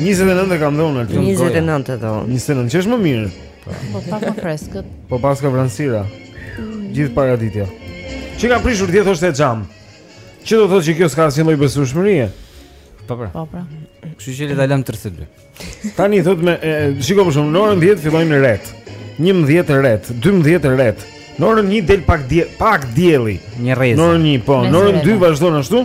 29 e kam dhe unë, Altin. 29 dhe unë. 29 që është më mirë. Po, po pak më freskët. Po paska vranësira. Gjithë paraditja. Çi ka prishur ti thoshte xham. Që do të thotë që kjo s'ka asnjë lloj besueshmërie? Po pra. Po pra. Kështu që le ta lëm 32. Tani thotë me shikoj për shkakun në orën 10 fillojnë retë. 11 retë, 12 retë. Në orën 1 del pak dje, pak dielli. Një rreze. Në orën 1 po, në orën 2 vazhdon ashtu.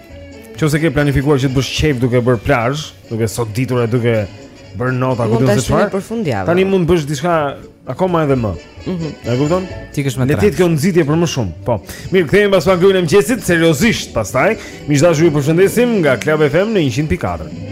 Qoftë se ke planifikuar që të bësh qejf duke bërë plazh, duke sot ditur e duke bërë not ku do të shkoj. Tani mund të bësh diçka akoma edhe më. Mhm. Mm e kupton? Ti ke më tani. Le të jetë kjo nxitje për më shumë. Po. Mirë, kthehemi pas pak, klubi i mëngjesit seriozisht pastaj. Miq të dashur ju përshëndesim nga Club FM në 100.4.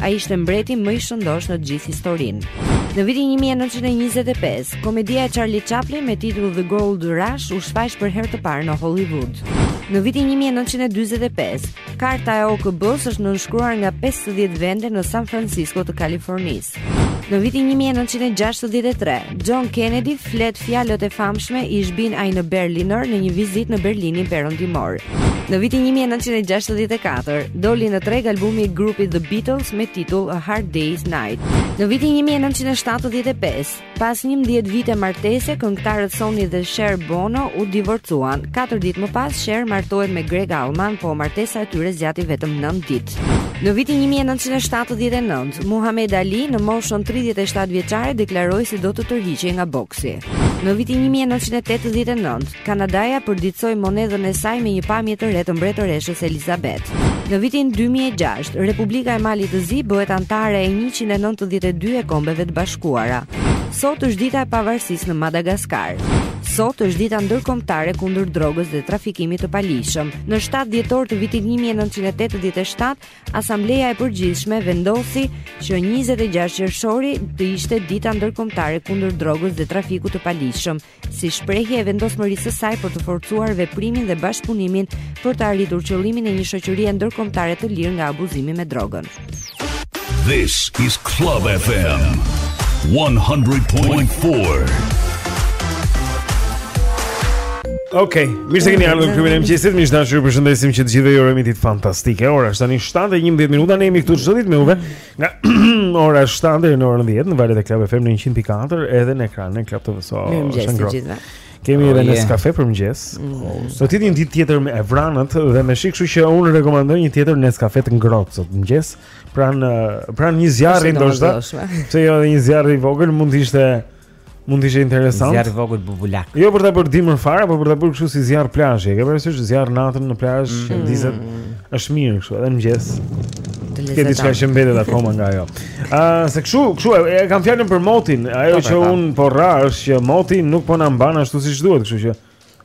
Ai ishte mbreti më i shëndoshë në të gjithë historinë. Në vitin 1925, komedia e Charlie Chaplin me titull The Gold Rush u shfaq për herë të parë në Hollywood. Në vitin 1945, karta e OKB-së është nënshkruar nga 50 vende në San Francisco të Kalifornisë. Në vitin 1963, John Kennedy flet fjalët e famshme Ich bin ein Berliner në një vizitë në Berlinin perëndimor. Në vitin 1964, Doli në treg albumi i grupit The Beatles me titull A Hard Day's Night. Në vitin 1975, pas 11 vite martese, këngëtarët Sonny dhe Cher Bono u divorcuan. 4 ditë më pas, Cher martohet me Gregg Allman, po martesa e tyre zgjati vetëm 9 ditë. Në vitin 1979, Muhammad Ali në moshën 37 vjeçare deklaroi se do të tërhiqej nga boksi. Në vitin 1989, Kanadaja përditësoi monedhën e saj me një pamje të re të mbretëreshës Elizabeth. Në vitin 2006, Republika e Malit të Zi bëhet anëtare e 192 e Kombeve të Bashkuara. Sot është dita e pavarësisë në Madagaskar. Sot është dita ndërkombëtare kundër drogës dhe trafikimit të paligjshëm. Në 7 dhjetor të vitit 1987, Asambleja e Përgjithshme vendosi që 26 qershori të ishte dita ndërkombëtare kundër drogës dhe trafikut të paligjshëm. si shprehje e vendosmërisë së saj për të forcuar veprimin dhe bashkëpunimin për të arritur qëllimin e një shoqërie ndërkombëtare të lirë nga abuzimi me drogën. This is Club FM 100.4. Ok, mirë se keni ardhur në klubin e mëngjesit. Miq të dashur, ju përshëndesim që të gjithëve ju urojmë ditë fantastike. Ora është tani 7:11 minuta. Ne jemi këtu çdo ditë me juve. Nga ora 7 deri në orën 10 në valët e Club FM në 104 edhe në ekranin e Club TV-së. Mirëmëngjes të gjithëve. Kemi oh, edhe oh, yeah. Nescafe për mëngjes. Mm. Sot është një ditë tjetër e vranët dhe me shi, kështu që unë rekomandoj një tjetër Nescafe të ngrohtë sot në mëngjes. Pranë pranë një zjarri ndoshta. Pse jo edhe një zjarri i vogël mund të ishte Mund të ishte interesant. Zjarr i vogël bubulak. Jo për ta bërë dimër fare, por për ta bërë kështu si zjarr plazhi. Ke parasysh zjarr natën në plazh, mm. që ndizet. Është mirë kështu, edhe në mëngjes. Ke diçka që mbetet akoma nga ajo. Ë, se kështu, kështu e kam fjalën për motin. Ajo po, që po, po. un po them është që moti nuk po na mban ashtu siç duhet, kështu që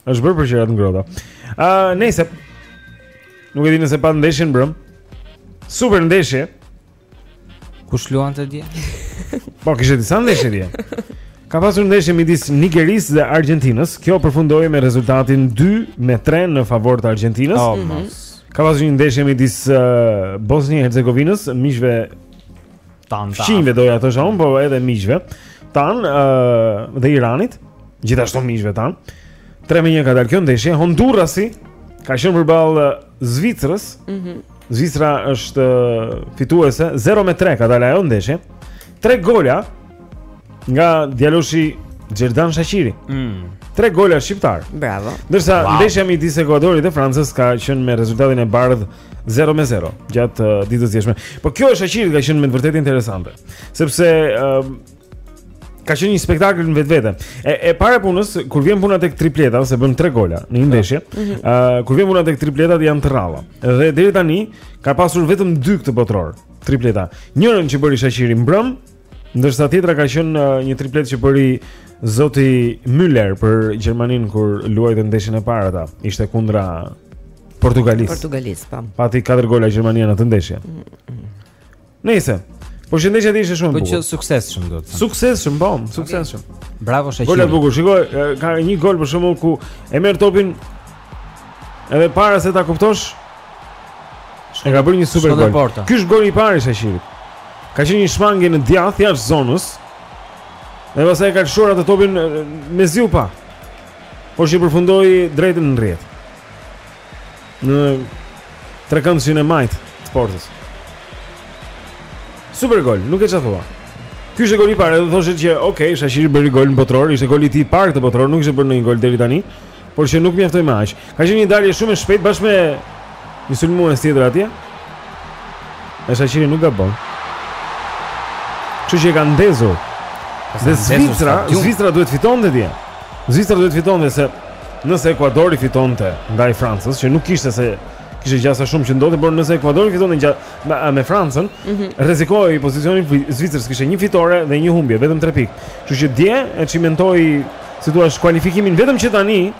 është bërë për gjëra të ngrohta. Ë, nëse nuk e di nëse pa ndeshjen mbrëmë. Super ndeshje. Kush luante dje? Po kishte disa ndeshje dje. Ka pasur ndeshje midis Nigerisë dhe Argjentinës. Kjo përfundoi me rezultatin 2 me 3 në favor të Argjentinës. Oh, mm -hmm. Ka pasur një ndeshje midis uh, Bosnjë e Hercegovinës, miqve tanë tanë. Fqinjve doja të thosha, po edhe miqve tanë uh, dhe Iranit, gjithashtu miqve tanë. 3 me 1 ka dalë kjo ndeshje. Hondurasi ka qenë përballë Zvicrës. Mhm. Mm Zvicra është fituese 0 me 3 ka dalë ajo ndeshje. 3 gola nga djaloshi Xherdan Shaqiri. Mm. 3 gola shqiptarë. Bravo. Ndërsa wow. ndeshja midis Ekuadorit dhe Francës ka qenë me rezultatin e bardhë 0 me 0 gjatë uh, ditës së djeshme. Po kjo e Shaqirit ka qenë me të vërtetë interesante, sepse uh, Ka qenë një spektakël në vetvete. E e para e punës kur vjen puna tek tripleta ose bën tre gola në një po. ndeshje, ë mhm. uh, kur vjen puna tek tripleta janë të rralla. Dhe deri tani ka pasur vetëm dy këtë botëror, tripleta. Njërën që bëri Shaqiri mbrëmë, ndërsa tjetra ka qenë uh, një triplet që bëri zoti Müller për Gjermaninë kur luajti ndeshjen e parë ata. Ishte kundra Portugalisë. Portugalisë, po. Pati katër gola Gjermania në atë ndeshje. Mm -hmm. Nëse. Po që ndeshja ishte shumë po bukur. Po që i suksesshëm do të thënë. Suksesshëm, po, suksesshëm. Okay. Bravo Shaqiri. Gola të bukur. Shikoj, ka një gol për shembull ku e merr topin edhe para se ta kuptosh. Shkon, e ka bërë një super gol. Ky është goli i parë i Shaqirit. Ka qenë një shmangie në të djathtë jashtë zonës. Dhe pastaj ka gjuajtur atë topin mezi u pa Por që i përfundoi drejt e në rjetë Në trekëndëshin e majtë të portës. Super gol, nuk ke çfarë thua. Ky është goli i parë, do thoshit që ok, Shaqiri bëri gol në botëror, ishte goli i tij i parë këtë botëror, nuk kishte bërë ndonjë gol deri tani, por që nuk mjaftoi me aq. Ka qenë një dalje shumë e shpejtë bashkë me një sulmues tjetër atje. E Shaqiri nuk gabon. Kështu që e ka ndezur. Dhe Zvicra, Zvicra duhet fitonte dje. Zvicra duhet të fitonte se nëse Ekuadori fitonte ndaj Francës, që nuk kishte s'kishte gjasa shumë që ndodhte, por nëse Ekuadori fitonte gja, me, me Francën, mm -hmm. rrezikohej pozicioni i Zvicrës kishte një fitore dhe një humbje, vetëm 3 pikë. Kështu që dje e çimentoi, si të thuash, kualifikimin vetëm që tani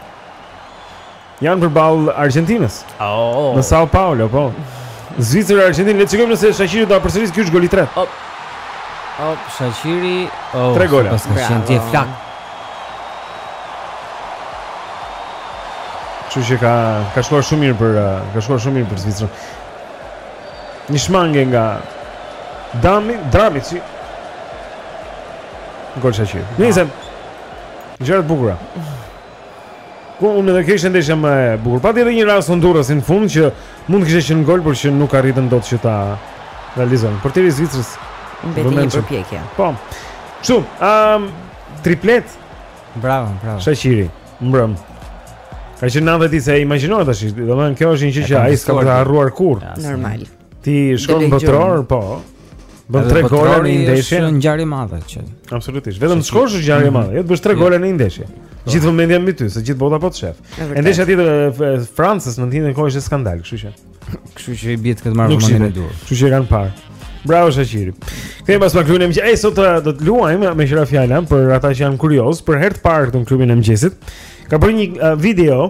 Janë përballë Argjentinës. Oh. Në Sao Paulo, po. Zvicra Argentinë, le të shikojmë nëse Shaqiri do ta përsërisë ky është goli i tretë. Hop. Hop, Shaqiri. Oh, Tre gola. Paska qenë dje flakë. Kështu që ka ka shkuar shumë mirë për uh, ka shkuar shumë mirë për Zvicrën. Një shmangie nga Dami, Dami si Gol Shaqiri. Nice. Gjëra të bukura. Ku unë dhe kjo ishte ndeshja më e bukur. Pati edhe një rast Hondurasin në fund që mund të kishte qenë gol, por që nuk arritën dot që ta realizojnë. Portieri i Zvicrës priti një përpjekje. Po. Kështu, um, triplet. Bravo, bravo. Shaqiri, mbrëm. Ka qenë 90 ditë s'e imagjinon tash, domethënë kjo është një gjë që ai s'ka për ta harruar kurrë. Normal. Ja, Ti shkon në botëror, po. Bën tre gola në ndeshje. Është ngjarje e madhe që. Absolutisht. Vetëm të shkosh është ngjarje e madhe. Të bësh tre gola në ndeshje. Po. Gjithë vëmendja mbi ty, se gjithë bota po të shef. Ndeshja tjetër e Francës në ditën e kohës është skandal, kështu që. Kështu që i bie të ketë marrë vëmendje. Kështu që e kanë parë. Bravo Shaqiri. Kemi pas pak luajmë që ai sot uh, do të luajmë me Shqyrafjalën për ata që janë kuriozë për herë të parë këtu në klubin e mëngjesit. Ka bërë një uh, video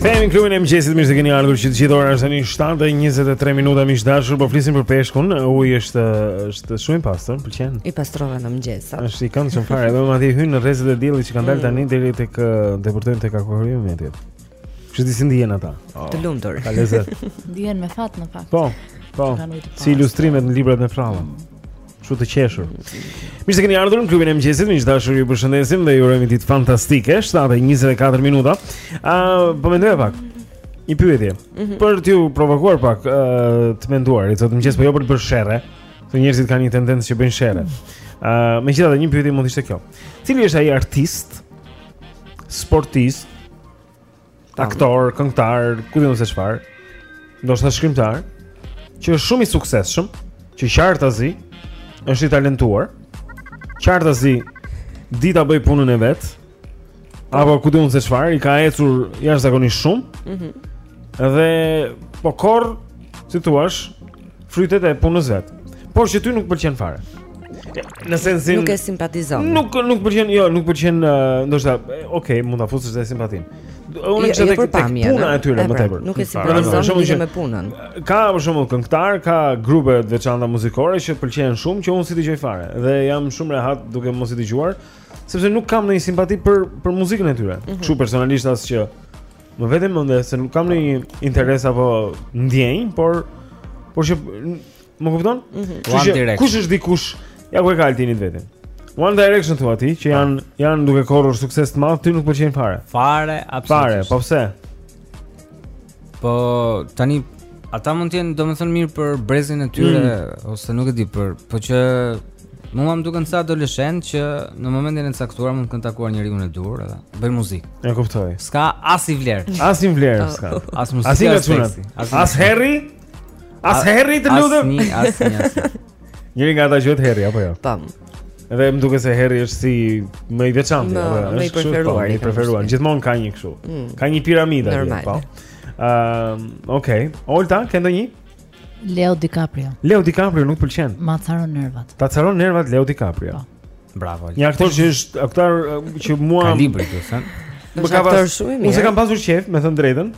Kthehemi në klubin e mëngjesit, mirë se keni ardhur. Që të gjithë ora është tani 7:23 minuta miq të dashur, po flisim për peshkun. Uji është është shumë i pastër, pëlqen. I pastrova në mëngjes. Është i këndshëm shumë fare, edhe madje hyjnë rrezet e diellit që kanë dalë tani mm. deri tek depërtojnë tek akvariumi atje. Kështu disi ndihen ata? Oh, të lumtur. Ka lezet. Ndihen me fat në fakt. Po. Po. Si ilustrimet në librat me përralla. Mm. Kështu të qeshur. Mirë se keni ardhur në klubin e mëngjesit. Miq të dashur, ju përshëndesim dhe ju urojmë ditë fantastike. 7:24 minuta. Ë, uh, po mendoj pak. Një pyetje. Mm -hmm. Për t'ju provokuar pak ë uh, të menduarit, sot mëngjes po jo për të bërë sherre. Se njerëzit kanë një tendencë që bëjnë sherre. Ë, uh, megjithatë një pyetje mund të ishte kjo. Cili është ai artist, sportist, aktor, këngëtar, ku di unë se çfarë. Ndoshta shkrimtar që është shumë i suksesshëm, që qartazi është i talentuar. Qartazi di ta bëjë punën e vet. Apo ku di unë se çfarë, i ka ecur jashtëzakonisht shumë. Mhm. Mm dhe po korr, si thua, frytet e punës së vet. Por që ty nuk pëlqen fare. Në sensin nuk e simpatizon. Nuk nuk pëlqen, jo, nuk pëlqen, ndoshta, ok, mund ta fusësh dhe simpatinë. Unë jo, çfarë jo, te puna e tyre më pra, tepër. Nuk e simpatizon shumë me punën. Ka për shembull këngëtarë, ka grupe të veçanta muzikore që pëlqehen shumë që unë s'i dëgjoj fare dhe jam shumë rehat duke mos i dëgjuar, sepse nuk kam ndonjë simpati për për muzikën e tyre. Mhm. Kështu personalisht as që Me vete mendoj se nuk kam ndonjë interes apo ndjenjë, por por që më kupton? Mm -hmm. Kush është dikush? Ja ku e ka Altini të vetën. One Direction thua ti që janë janë duke korrur sukses të madh, ty nuk të pëlqen fare. Fare, absolutisht. Fare, po pse? Po tani ata mund të jenë domethënë mirë për brezin e tyre mm. ose nuk e di për, po që Mua më duken sa adoleshent që në momentin e caktuar mund të takuar njëri-tjetrin edhe bëjnë muzikë. E kuptoj. S'ka asnjë vlerë. Asnjë vlerë oh. s'ka. As muzikë. Asnjë vlerë. As Harry. As Harry të lutem. Asnjë, asnjë, asnjë. Njëri nga ata që është Harry apo jo? Tam. Edhe më duket se Harry është si më i veçantë, apo jo? Më i po, preferuar. Më i preferuar. Gjithmonë ka një kështu. Mm. Ka një piramidë aty, po. Ëm, ehm, okay. Olta, ke ndonjë? Leo DiCaprio. Leo DiCaprio nuk të pëlqen. M'i acaron nervat. T'i acaron nervat Leo DiCaprio. Po. Bravo. Një aktor që është aktor që mua kalibri domethënë. Më ka pasur shumë mirë. Unë kam pasur qejf, me thënë të drejtën.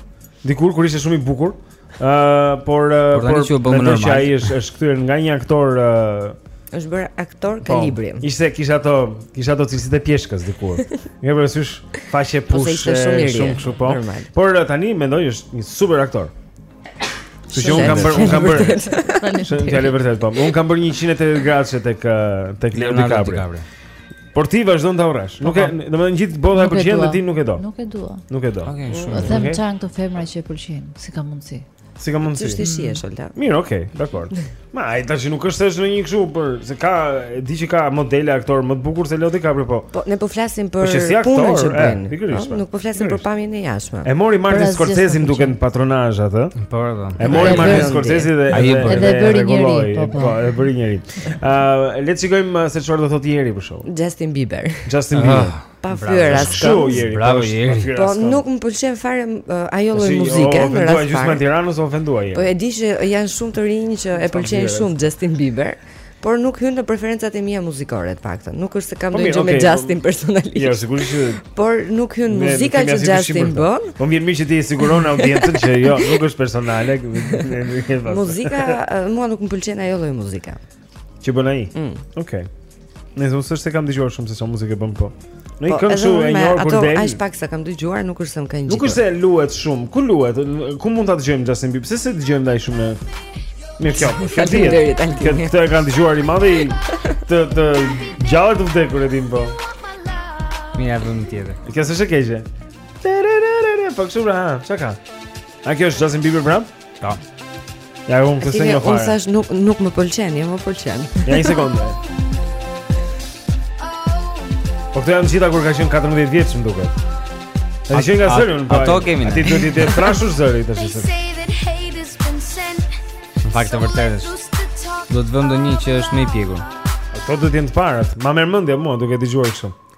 Dikur kur ishte shumë i bukur. Ëh, uh, por uh, por tani që u bë më normal. Ai është është kthyer nga një aktor uh, është bërë aktor po, kalibri. Po, ishte kishte ato, kishte ato cilësitë e pjeshkës dikur. Nga për sysh faqe push, shumë kështu po. Por tani mendoj është një super aktor. Kështu që unë kam bërë, unë kam bërë. Faleminderit. Fjalë vërtet po. Unë kam bërë 180 gradë tek tek Leonardo DiCaprio. Por ti vazhdon ta urresh. Po, nuk e, po. domethënë gjithë bota e pëlqen dhe ti nuk e do. Nuk e dua. Nuk e do. Okej, shumë. Dhe më çan këto femra që e pëlqejnë, si ka mundësi. Si ka mundësi. Çështje shijesh, Olta. Mirë, okay, dakord. Ma, ai tash nuk është se është në një kështu po se ka e di që ka modele aktorë më të bukur se Leo DiCaprio po. Po ne po flasim për po si aktor, punën që bën. Pikërisht. Po, po. Nuk po flasim për pamjen e jashtme. E mori Martin Scorsese më duket në patronazh atë. Po, po. E mori Martin Scorsese dhe ai po. Edhe e bëri njeri, po, po. Po, e bëri njeri. Ëh, le të shikojmë uh, se çfarë do thotë Jeri për show. Justin Bieber. Justin Bieber. Ah. Pa fyer asnjë këngë. Bravo Jeri. Po nuk më pëlqen fare ajo lloj muzike në rast. Po ju jeni në Tiranë u ofendua Jeri? Po e di që janë shumë të rinj që e pëlqejnë shumë Justin Bieber. Por nuk hyn në preferencat e mia muzikore të paktën. Nuk është se kam po ndonjë gjë me Justin po- personalisht. Jo, sigurisht që Por nuk hyn muzika që Justin bën. Po mirë, mirë që ti siguron audiencën që jo, nuk është personale. Muzika mua nuk më pëlqen ajo lloj muzike. Që bën ai. Mm. Okej. Okay. Nëse unë s'është se kam dëgjuar shumë se ça muzikë bën po. Në po, këngë shumë e njohur kur del. Ato aq pak sa kam dëgjuar, nuk është se më kanë ngjitur. Nuk është se luhet shumë. Ku luhet? Ku mund ta dëgjojmë Justin Bieber? Pse s'e dëgjojmë ai shumë? Mirë kjo. Faleminderit. Këtë e kanë dëgjuar i madhi të të gjallë të vdekur e dim po. Mirë, ja vëmë tjetër. Kjo s'është e keqe. Po kështu pra, çka ka? A kjo është Justin Bieber pra? Ta. Ja unë këtë se një farë. Unë thashë nuk nuk më pëlqen, jo më pëlqen. Ja një sekondë. Po këto janë gjitha kur ka qenë 14 vjeç më duket. Ai që nga zëri unë. Po. Ato kemi. Ti duhet t'i jetë trashur zëri tashi se. Në fakt të vërtetë. Do të vëmë ndonjë që është më i pjekur. Ato duhet të jenë të parat. Ma merr mendja mua duke dëgjuar kështu.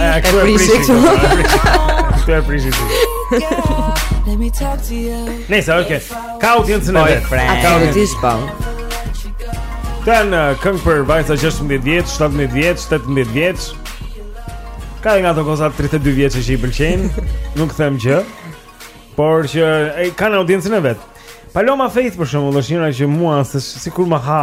E prishë këtu E prishë këtu Nejse, okej Ka audiencën e vet A ka audiencë po. Këto janë uh, këngë për vajza 16 vjeç, 17 vjeç, 18 vjeç Ka e nga ato goca 32 vjeç që i pëlqejnë Nuk them gjë Por që e, kanë audiencën e vet Paloma Faith për shembull është njëra që mua se, sikur ma ha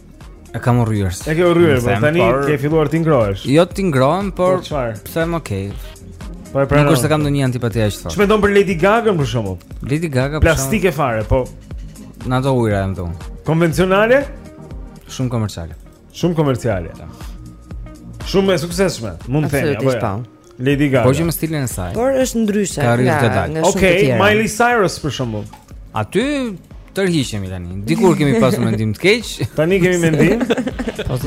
E kam urryer. E ke urryer, po tani por... ke filluar të ngrohesh. Jo të ngrohem, por po, çfarë? Po pse më okay. Po e pranoj. Nuk është se kam ndonjë antipati aq thotë. Ç'mendon për Lady Gaga për shembull? Lady Gaga plastike fare, po. Nga ato ujra jam thon. Konvencionale? Shumë komerciale. Shumë komerciale. Shumë e suksesshme, mund të themi, apo jo? Lady Gaga. Po që me stilin e saj. Por është ndryshe nga nga shumë të tjera. Okej, Miley Cyrus për shembull. Aty tërhiqemi tani. Dikur kemi pasur mendim të keq, tani kemi mendim.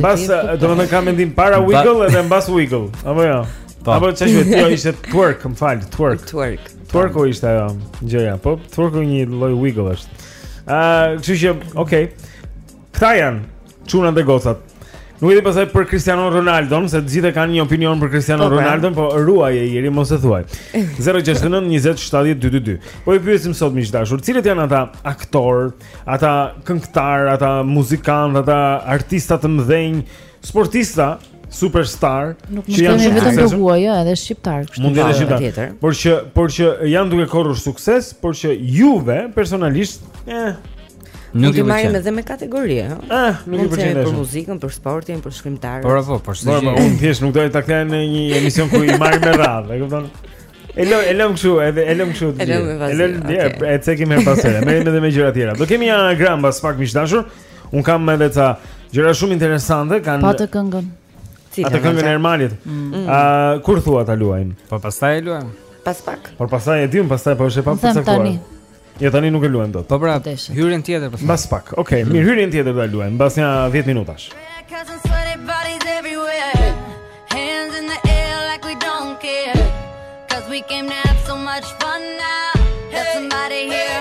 Mbas, domethënë kam mendim para wiggle edhe mbas wiggle. Apo jo. Po. Apo çaj vetë jo ishte twerk, më fal, twerk. Twerk. Twerk-u ishte ajo gjëja. Po twerk një lloj wiggle është. Ah, uh, kështu që, okay. Këta janë çunat dhe gocat. Nuk e di pastaj për Cristiano Ronaldo, se të gjithë kanë një opinion për Cristiano po, po. Ronaldon, po ruaje njëherë mos e thuaj. 069 20 70 222. Po i pyesim sot miq të dashur, cilët janë ata aktorë, ata këngëtarë, ata muzikantë, ata artista të mëdhenj, sportista, superstar, nuk që janë shumë vetëm të huaj, jo, edhe shqiptarë, kështu. Mund të jetë shqiptar. Por që por që janë duke korrur sukses, por që juve personalisht, eh, Nuk i marrim edhe me kategori, ëh. Ah, nuk i pëlqen për muzikën, për sportin, për shkrimtarët. Por apo, por si. Por unë thjesht nuk doja ta kthej në një emision ku i marrim me radhë, e kupton? E lëm, e lëm kështu, edhe e lëm kështu. E lëm me vazhdim. E lëm, okay. e cekim herë pas here. Merrem edhe me gjëra të tjera. Do kemi një anagram pas pak miq të dashur. Un kam edhe ca gjëra shumë interesante, kanë Po atë këngën. Cila? Atë këngën e Ermalit. Ëh, mm. mm. uh, kur thua ta luajmë? Po pastaj e luajmë. Pas pak. Por pastaj e diun, pastaj po është e papërcaktuar. Jo tani nuk e luajmë dot. Po pra, hyrjen tjetër po. Mbas pak. Okej, okay, mirë hyrjen tjetër do ta luajmë mbas nja 10 minutash. We came to have so much fun now. There's somebody here.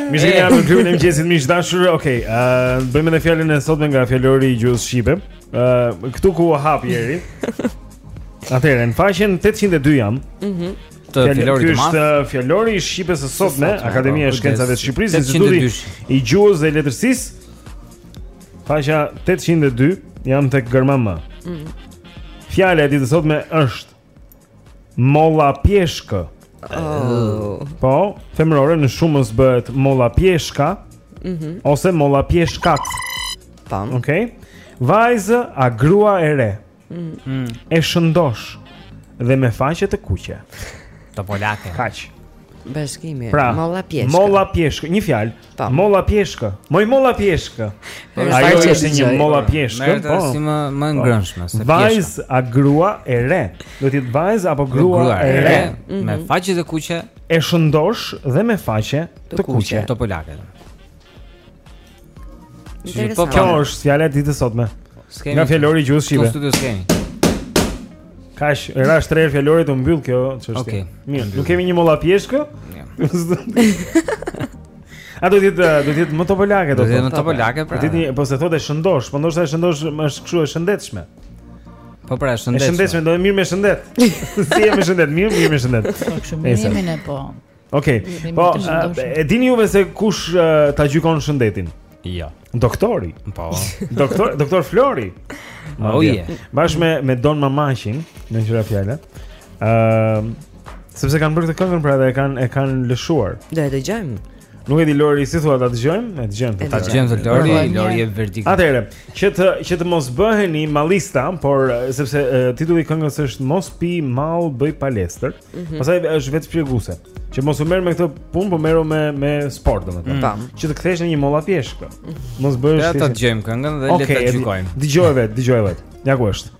Mirë se jeni në klubin e mëngjesit miq të dashur. Okej, okay, uh, bëjmë edhe fjalën e sotme nga fjalori i gjuhës shqipe. Uh, këtu ku u hap i pari. Atëherë në faqen 802 jam. Mhm. Mm të fjalorit të madh. Ky është fjalori i shqipes së sotme, Akademia e Shkencave të Shqipërisë, Instituti i Gjuhës dhe Letërsisë. Faqja 802 jam tek germa M. Mhm. Fjala e ditës sotme është Mollapjeshkë. Oh. Po, femërore në shumës bëhet mollapjeshka. Mhm. Mm ose mollapjeshkat. Tam. Okej. Okay. Vajzë a grua e re. Mhm. Mm e shëndosh dhe me faqe të kuqe. Topolake. Kaq. Bashkimi. Pra, mollapjeshkë. Mollapjeshkë, një fjalë, Po. Mollapjeshkë. Moj mollapjeshkë. Po, Ajo është si një mollapjeshkë, po. Është si më më e po. ngrënshme se pjeshka. Vajzë a grua e re. Do të thotë vajzë apo grua, grua e re mhm. me faqe të kuqe, e shëndosh dhe me faqe të kuqe. Topolake. Po kjo është fjala e ditës sotme. Nga fjalori i gjuhës shqipe. Këtu në studio s'kemi? Kaq, era është rreth fjalorit u mbyll kjo çështje. Okej. Okay. Mirë, nuk kemi një mollapjeshkë? Mirë. A do të jetë do të jetë më topolake do të jetë më topolake pra. Ti po s'e thotë shëndosh, po ndoshta e shëndosh është kështu e shëndetshme. Po pra, e shëndetshme. E shëndetshme, do të mirë me shëndet. Si je me shëndet? Mirë, mirë me shëndet. Po kështu mirë me po. Okej. Okay. Po, e dini juve se kush uh, ta gjykon shëndetin? Jo. Doktori. Po. Doktor, doktor Flori. Oh je. Yeah. Bashkë me Don Mamaqin, meqë ra fjala. Ëm, ehm, uh, sepse kanë bërë këtë këngën pra dhe e kanë e kanë lëshuar. Do e dëgjojmë. Nuk e di Lori si thua ta dëgjojmë? E dëgjojmë. Ta dëgjojmë tha Lori, Lori e verdikt. Atëherë, që të që të mos bëheni mallista, por sepse titulli i këngës është Mos pi mall, bëj palestër. -hmm. Pastaj është vetë shpjeguese. Që mos u merr me këtë punë, po merru me me sport domethënë. Mm -hmm. Që të kthesh në një mollapjeshkë këtu. Mhm. Mos bësh. Ja ta dëgjojmë këngën dhe okay, le ta gjykojmë. Dëgjoje vetë, dëgjoje vetë. Ja ku është.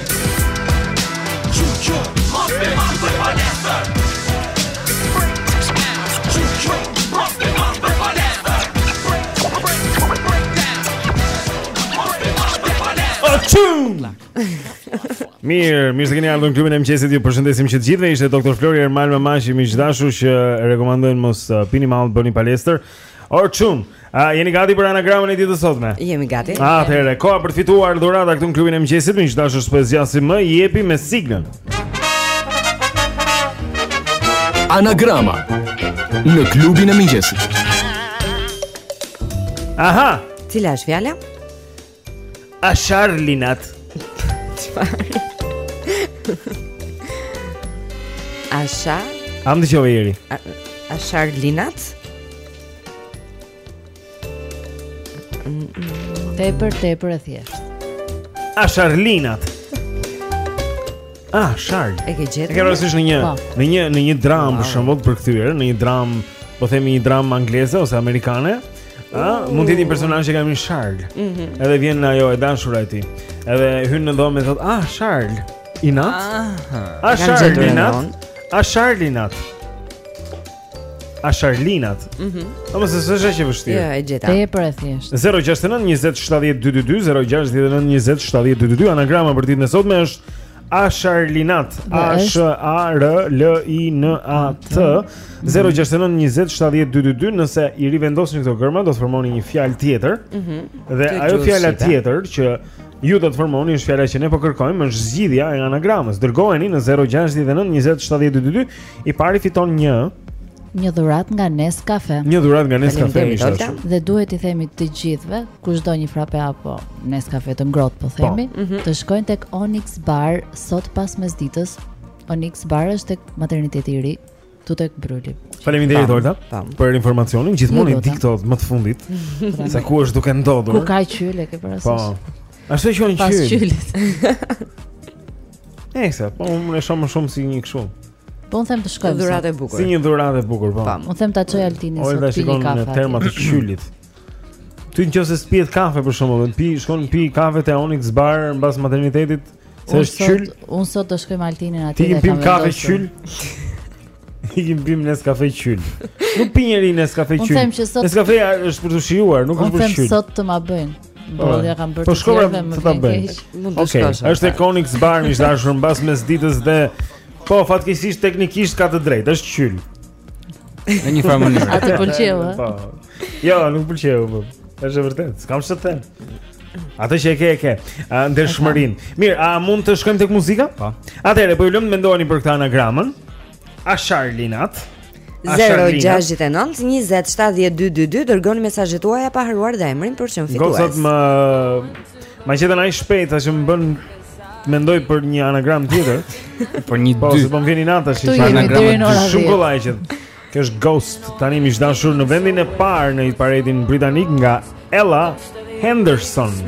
Mirë, mirë se keni ardhur në klubin e mëngjesit. Ju përshëndesim që të gjithëve. Ishte Dr. Flori Ermal Mamaqi miq të dashur që rekomandojnë mos uh, pini mall, bëni palestër. Orçun, A jeni gati për anagramën e ditës së sotme? Jemi gati. Atëherë, koha për të fituar dhuratat këtu në klubin e mëngjesit, miq të dashur, s'po zgjasim më, jepi me siglën. Anagrama në klubin e mëngjesit. Aha, Cila është fjala? A Sharlinat. A Sha? A më dëgjove, Eri. A Sharlinat? Tepër, tepër e thjeshtë. A Sharlinat. Ah, Sharl. E ke gjetur? E ke parasysh në një, po. në një, në një dramë për shembull përkthyer, në një dramë, po themi një dramë angleze ose amerikane, Ah, mund të jetë një personazh që ka emrin Charles. Mm -hmm. Edhe vjen ajo e dashura e tij. Edhe hyn në dhomë dhe thotë, "Ah, Charles, i nat?" Ah, Charles, i nat? Ah, Charles, i nat? A Charlinat. Mhm. Mm Apo se s'është asgjë e vështirë. Jo, e gjeta. Tepër e thjeshtë. 069 20 70 222 069 20 70 222 anagrama për ditën e sotme është Asharlinat A SH A R L I N A T 0692070222 nëse i rivendosni këto gërma do të formoni një fjalë tjetër. Ëh. Mhm. Dhe ajo fjala tjetër që ju do të formoni është fjala që ne po kërkojmë është zgjidhja e anagramës. Dërgojeni në 0692070222 i pari fiton një Një dhuratë nga Nescafe. Një dhuratë nga Nescafe është. Dhe duhet t'i themi të gjithëve, kush do një frape apo Nescafe të ngrohtë po themi, po. Mhm. të shkojnë tek Onyx Bar sot pas mesditës. Onyx Bar është tek materniteti i ri, këtu tek Brryli. Faleminderit Olta për informacionin, gjithmonë i di këto më të fundit se ku është duke ndodhur. Ku ka qyl e ke parasysh? Po. Ashtu që qyl. Pas qylit. Eksa, po unë e shoh më shumë si një kështu. Po un them të shkojmë. Dhuratë e bukur. Si një dhuratë e bukur, po. Un them ta çoj Altinin sot të pijë një kafe. Në terma të qylit. Ty në qoftë se të pihet kafe për shembull, në pi, shkon pi kafe te Onyx Bar mbas maternitetit, se është qyl. Unë sot do shkoj me Altinin aty dhe kam vendosur. Ti kafe qyl? T'ikim pimë Nescafe qyl. Nuk pi njeri Nescafe qyl. Unë them që sot... Nescafe është për të shijuar, nuk është për qyl. Unë them sot të ma bëjnë. Boll ia kam bërë. Po shkova të ta bëj. Mund të shkosh. Është tek Onyx Bar miq të dashur mbas mesditës dhe po fatkeqësisht teknikisht ka të drejtë, është qyl. Në një farë mënyrë. A të pëlqeu? Po. Jo, nuk pëlqeu. Po. Është e vërtetë. S'kam ç'të them. Atë që e ke e ke. Ndershmërinë. Mirë, a mund të shkojmë tek muzika? Po. Atëherë, po ju lëmë të mendoheni për këtë anagramën. A Charlinat. 0-6-9-20-70-222 Dërgoni mesazhet tuaja pa harruar dhe emrin për çmim fitues. Po s'ma gjetën aq shpejt, tash më bën të mendoj për një anagram tjetër Për një po, dy Po, se po më vjen inat, është një anagram shumë kollaj që Kjo është Ghost Tani më ishte dashur në vendin e parë në hit paradën britanik nga Ella Henderson Ella Henderson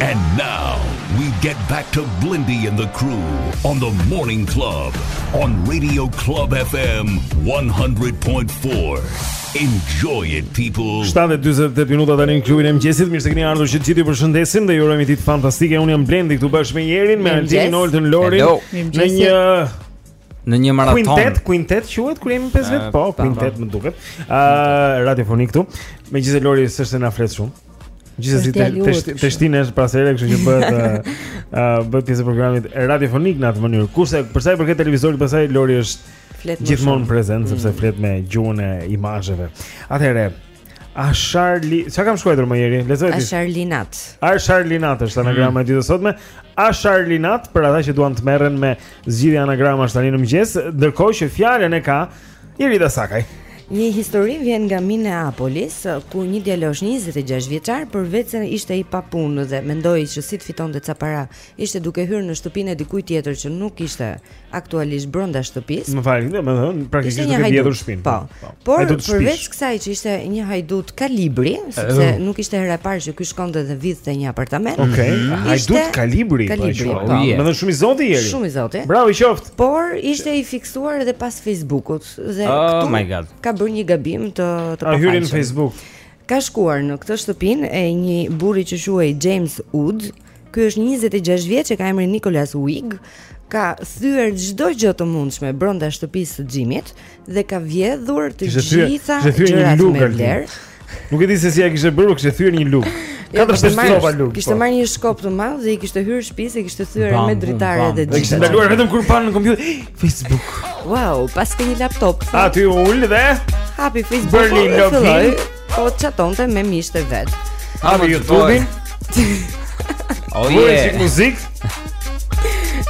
And now we get back to Blendi and the crew on the morning club on Radio Club FM 100.4. Enjoy it people. 7:48 minuta tani në klubin e mëngjesit. Mirë se keni ardhur të gjithë ju përshëndesim dhe ju urojmë ditë fantastike. Unë jam Blendi këtu bashkë me Jerin, me Altin, Olden, Lorin në një në një maraton. Kuintet, kuintet quhet kur jemi 5 vetë. Po, kuintet më duket. Ëh, radiofonik këtu. Megjithëse Lori s'është se na flet shumë. Gjithsesi të të shtinë është pas herë, kështu që bëhet ë uh, bëhet pjesë e programit radiofonik në atë mënyrë. Kurse për sa i përket televizorit, pastaj Lori është gjithmonë prezente mm. sepse flet me gjuhën e imazheve. Atëherë A Charlie, çka kam shkruar më herë? Lexoje ti. A Charlinat. A Charlinat është anagrama e ditës së sotme. A Charlinat për ata që duan të merren me zgjidhje anagramash tani në mëngjes, ndërkohë që fjalën e ka Jeri, dhe sakaj Një histori vjen nga Minneapolis, ku një djalosh 26 vjeçar përveç se ishte i papunë dhe mendoi se si të fitonte ca para, ishte duke hyrë në shtëpinë e dikujt tjetër që nuk ishte aktualisht brenda shtëpisë. Më falni, domethënë, praktikisht duke vjedhur shtëpinë. Po. po. Por përveç kësaj që ishte një hajdut kalibri, sepse nuk ishte hera e parë që ky shkonte dhe vidhte një apartament. Okej, okay. Mhm. hajdut kalibri. Po, kalibri. Po, po. Domethënë shumë i zoti, Jeri. Shumë i zoti. Bravo i qoftë. Por ishte i fiksuar edhe pas Facebookut dhe oh këtu ka bërë një gabim të të pafalshëm. A hyri në Facebook? Ka shkuar në këtë shtëpinë e një burri që quhej James Wood. Ky është 26 vjeç, e ka emrin Nicholas Wig, ka thyer çdo gjë të mundshme brenda shtëpisë së Xhimit, dhe ka vjedhur të gjitha gjërat me vlerë. Nuk e di se si ia kishte bërë, kishte thyer një lugë. Jo, Katër pesë shkopa lugë. Kishte po. marrë një shkop të madh dhe i kishte hyrë shtëpisë, i kishte thyer me dritare dhe gjithë. Kishte ndaluar vetëm kur pa një kompjuter Facebook. Wow, paska një laptop. Aty u ul dhe hapi Facebook. Bëri login. Po çatonte me miqtë e vet. Hapi YouTube-in. O je. Vuri dhe muzikë.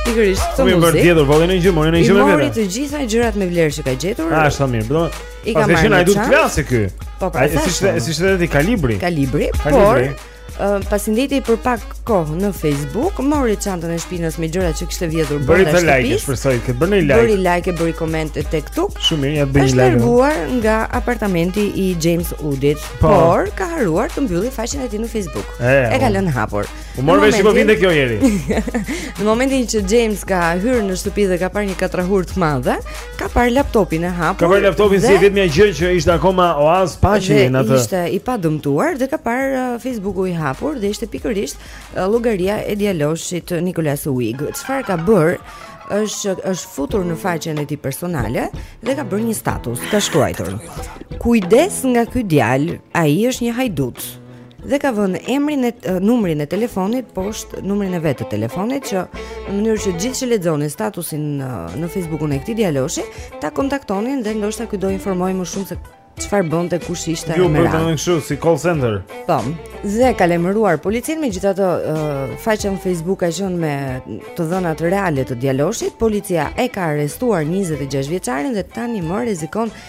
Pikërisht këtë muzikë. Me vërtet, vodhi ndonjë gjë, mori ndonjë gjë me vete. I mori të gjitha gjërat me vlerë që ka gjetur. Ah, është mirë, do. I ka marrë. Ai duhet klasë ky. Po pra. Ai është, është, është kalibri. Kalibri, por Uh, pasi ndeti për pak kohë në Facebook, mori çantën e shpinës me gjëra që kishte vjedhur brenda shtëpisë. Bëri like, shpresoj të bëni like. Bëri like, bëri koment te këtu. Shumë mirë, ja bëni like. Është larguar nga apartamenti i James Woodit, po. por ka harruar të mbyllë faqen e tij në Facebook. E, e ka lënë hapur. U mor vesh, po vinte kjo, Jeri. në momentin që James ka hyrë në shtëpi dhe ka parë një katrahur të madhe, Ka parë laptopin e hapur. Ka parë laptopin si vetmja gjë që ishte akoma oaz paqe në atë. Ishte i padëmtuar dhe ka parë uh, Facebooku i hapur dhe ishte pikërisht uh, llogaria e djaloshit Nicolas Wig. Çfarë ka bërë? është është futur në faqen e tij personale dhe ka bërë një status, ka shkruajtur: "Kujdes nga ky djalë, ai është një hajdut." dhe ka vënë emrin e numrin e telefonit poshtë numrin e vet të telefonit që në mënyrë që gjithë që lexonin statusin në, në Facebookun e këtij djaloshi ta kontaktonin dhe ndoshta ky do informojë më shumë se çfarë bënte kush ishte me radhë. Jo, bënte kështu si call center. Po. Dhe ka lajmëruar policinë, megjithatë uh, faqja në Facebook ka qenë me të dhënat reale të djaloshit, policia e ka arrestuar 26 vjeçarin dhe tani më rrezikon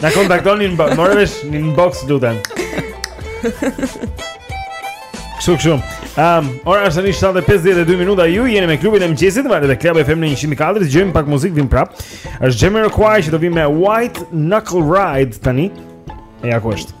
Na kontaktoni në box, more vesh në box lutem. Kështu kështu. Ehm, um, ora është tani 7:52 minuta. Ju jeni me klubin e mëngjesit, valët e Club FM në 100.4, dëgjojmë pak muzikë vijmë prapë. Është Jamiroquai që do vijë me White Knuckle Ride tani. E ja ku është.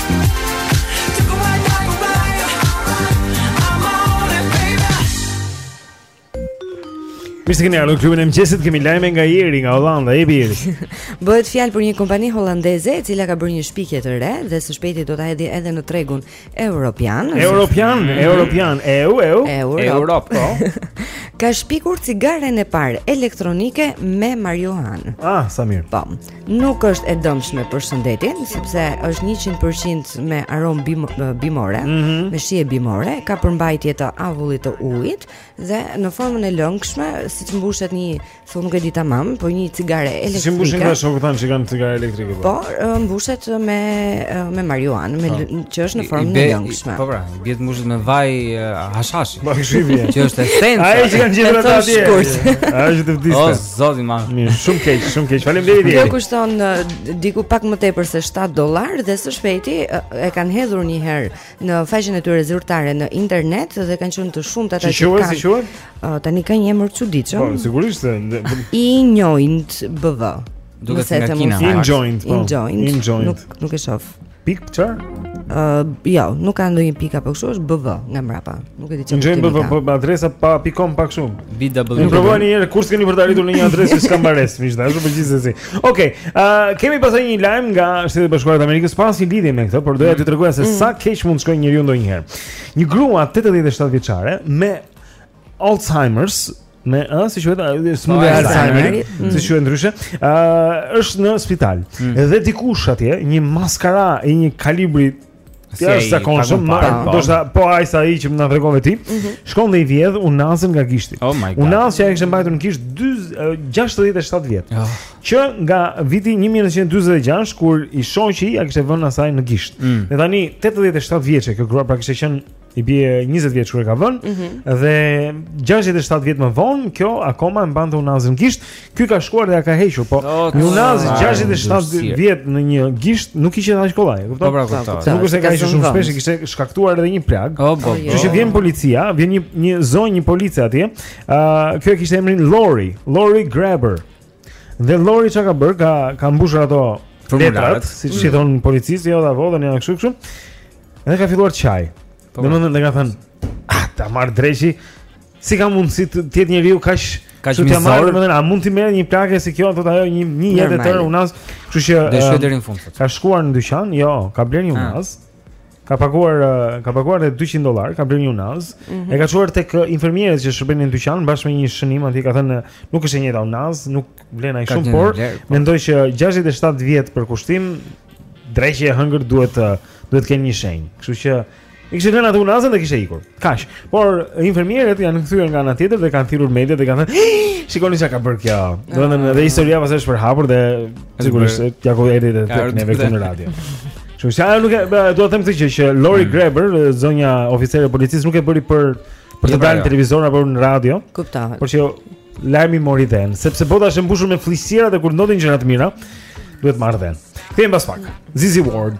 Mirë se keni ardhur në klubin e mëngjesit. Kemi lajme nga Jeri, nga Holanda, e biri. Bëhet fjalë për një kompani holandeze e cila ka bërë një shpikje të re dhe së shpejti do ta hedhë edhe në tregun europian. Europian, mm. europian, EU, EU, Europ. Europ, po. ka shpikur cigaren e parë elektronike me marijuanë. Ah, sa mirë. Po. Nuk është e dëmshme për shëndetin, sepse është 100% me aromë bim, bimore, mm -hmm. me shije bimore, ka përmbajtje të avullit të ujit dhe në formën e lëngshme, siç mbushet një, thonë nuk e di tamam, po një cigare elektrike. Si mbushin këta shokët tanë që kanë cigare elektrike po? Po, mbushet me me marijuanë, me po. që është në formën e lëngshme. Po pra, vjen mbushet me vaj hashashi. Po, që është esenca. Ai që kanë gjetur atje. Ai që të vdiste. Zoti im. Mirë, shumë keq, shumë keq. Faleminderit Jeri. Kjo kushton uh, diku pak më tepër se 7 dollar dhe së shpejti uh, e kanë hedhur një herë në faqen e tyre zyrtare në internet dhe kanë qenë të shumtë ata që kanë. Si quhet? Uh, tani ka një emër të çuditshëm. Po, sigurisht se E-Njoint BV. Duket nga Kina. E-Njoint, po. E-Njoint. Nuk nuk e shoh. Picture? Ë, uh, jo, nuk ka ndonjë pikë apo kështu, është BV nga mbrapa. Nuk e di çfarë. Gjejmë BV për adresa pa pikë com pa kështu. BW. Nuk provoj një herë kur s'keni për të arritur në një adresë që s'ka mbaresë, domethënë, ashtu përgjithësi. Okej. Okay, ë, uh, kemi pasur një lajm nga Shtetet e Bashkuara të Amerikës pa asnjë lidhje me këtë, por doja t'ju tregoja se mm. sa keq mund të shkojë njeriu ndonjëherë. Një grua 87 vjeçare me Alzheimer's me ë si quhet smundja e Alzheimerit, mm. si quhet ndryshe, ë është në spital. Mm. Dhe dikush atje, një maskara e një kalibri Si ai sa konsum, po. do të po ai sa ai që më na tregon vetë. Mhm. Shkon dhe i vjedh unazën nga gishti. Oh Unazë që e kishte mbajtur në gisht 67 vjet. Ah. Që nga viti 1946 kur i shoqi ia kishte vënë asaj në gisht. Mm. Dhe tani 87 vjeçe kjo grua pra kishte qenë i bie 20 vjeç kur e ka vënë mm -hmm. dhe 67 vjet më vonë kjo akoma e mbante unazën në gisht. Ky ka shkuar dhe ia ka hequr, po oh, një unazë 67 vjet në një gisht nuk hiqet aq kollaj, e kupton? Po, pra, po, po, po. Nuk është se ka hequr shumë shpesh, i kishte shkaktuar edhe një plagë. Oh, po, po. Kështu që vjen policia, vjen një një zonjë një police atje. Ë, uh, kjo e kishte emrin Lori, Lori Grabber. Dhe Lori çka ka bërë, ka ka mbushur ato letrat, siç i thonë policisë, jo ta vodhën, jo kështu kështu. Dhe ka filluar të qajë. Po. Domethënë ka thënë, "Ah, ta marrë dreqi. Si ka mundësi të jetë njeriu kaq kaq mizor, domethënë a mund t'i marrë një plake si kjo, të thotë ajo një një jetë të tërë unazë, kështu që Dhe shkoi deri në fund. Ka shkuar në dyqan, jo, ka blerë një ah. unazë. Ka paguar ka paguar rreth 200 dollarë, ka blerë një unazë. Mm -hmm. E ka çuar tek infermierët që shërbenin në dyqan bashkë me një shënim, atje ka thënë nuk është e njëjta unazë, nuk vlen aq shumë, por po. mendoj që 67 vjet përkushtim dreqi e hëngërt duhet të duhet të kenë një shenjë. Kështu që i kishte lënë atë unazën dhe kishte ikur. Kaq. Por infermierët janë kthyer nga ana tjetër dhe kanë thirrur mediat dhe kanë thënë, "Shikoni çka ka bërë kjo." Domethënë, dhe historia pastaj është përhapur dhe sigurisht se ja ku erdhi edhe tek ne vetë në radio. Kështu që ajo nuk e do të them këtë që që Lori mm. Greber, zonja oficere e policisë nuk e bëri për për të jo, dalë në jo. televizor apo në radio. Kuptohet. Por që lajmi mori vend, sepse bota është mbushur me flliqëra dhe kur ndodhin gjëra të mira, duhet marrë vesh. Kthehem pas pak. Zizi Ward.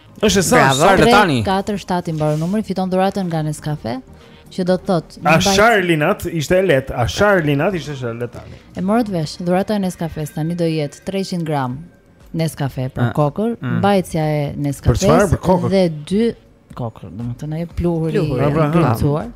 Është sa Charlie tani. 47 i mbaron numri, fiton dhuratën nga Nescafe, që do të thotë. A Charlinat ishte e lehtë, a Charlinat ishte e lehtë tani. E morët vesh, dhurata e Nescafes tani do jetë 300 gram Nescafe për ah, kokën, mm. mbajtësja e Nescafes dhe dy kokë, domethënë ajo pluhuri e pra, pra, pra.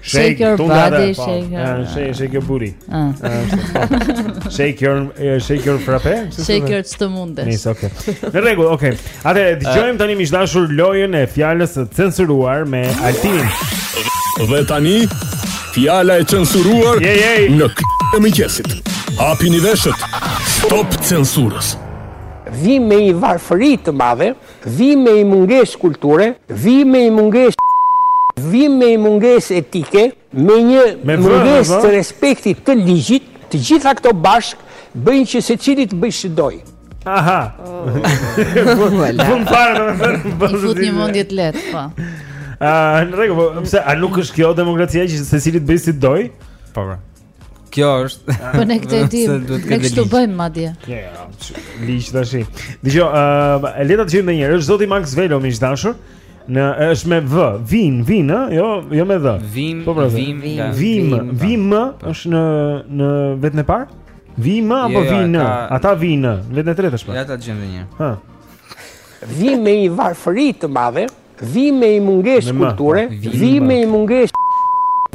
Shake your body, po. shake your. Eh, shake shake your booty. Ah. Eh, shake your eh, shake your frappe. Shake your ç'të mundesh. Nice, okay. Në rregull, okay. Atëherë dëgjojmë tani miq të dashur lojën e fjalës së censuruar me Altinin. Dhe tani fjala e censuruar yeah, yeah. në këtë mëngjes. Hapini veshët. Stop censurës. Vijmë me një varfëri të madhe. Vijmë me një mungesë kulture, vijmë me një mungesë vijmë me një mungesë etike, me një mungesë të respektit të ligjit, të gjitha këto bashkë bëjnë që secili të bëjë si të dojë. Aha. Vum fare do të thënë. Po fut një mendje të lehtë, po. Ah, në rregull, po, pse a nuk është kjo demokracia që secili të bëjë si të dojë? Po, pra. Kjo është. Po ne këtë dimë. Ne kështu bëjmë madje. Ja, ligj tash. Dëgjo, ëm, e le ta gjejmë njëherë, është zoti Maks Velo miq të dashur. Në është me V, vin, vin, ë, jo, jo me V. Vim, po pra, vim, vim, vim, pra. është në në vetën e parë? Vim apo jo, jo, vin? Ata vin, vetën e tretë është. Po. Ja ta gjejmë njëherë. Hë. Vim me një varfëri të madhe. Vijmë me një mungesë kulture, vijmë me një mungesë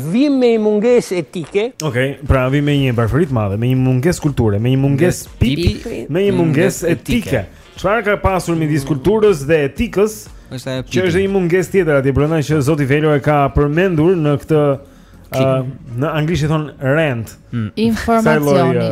vim me një mungesë etike. Okej, okay, pra vim me një varfëri të madhe, me një mungesë kulture, me një mungesë pipi, me një mungesë etike. Çfarë ka pasur midis kulturës dhe etikës? Është ajo pipi. Që është një mungesë tjetër aty brenda që Zoti Velo e ka përmendur në këtë uh, në anglisht i thonë rant. Mm. Informacioni.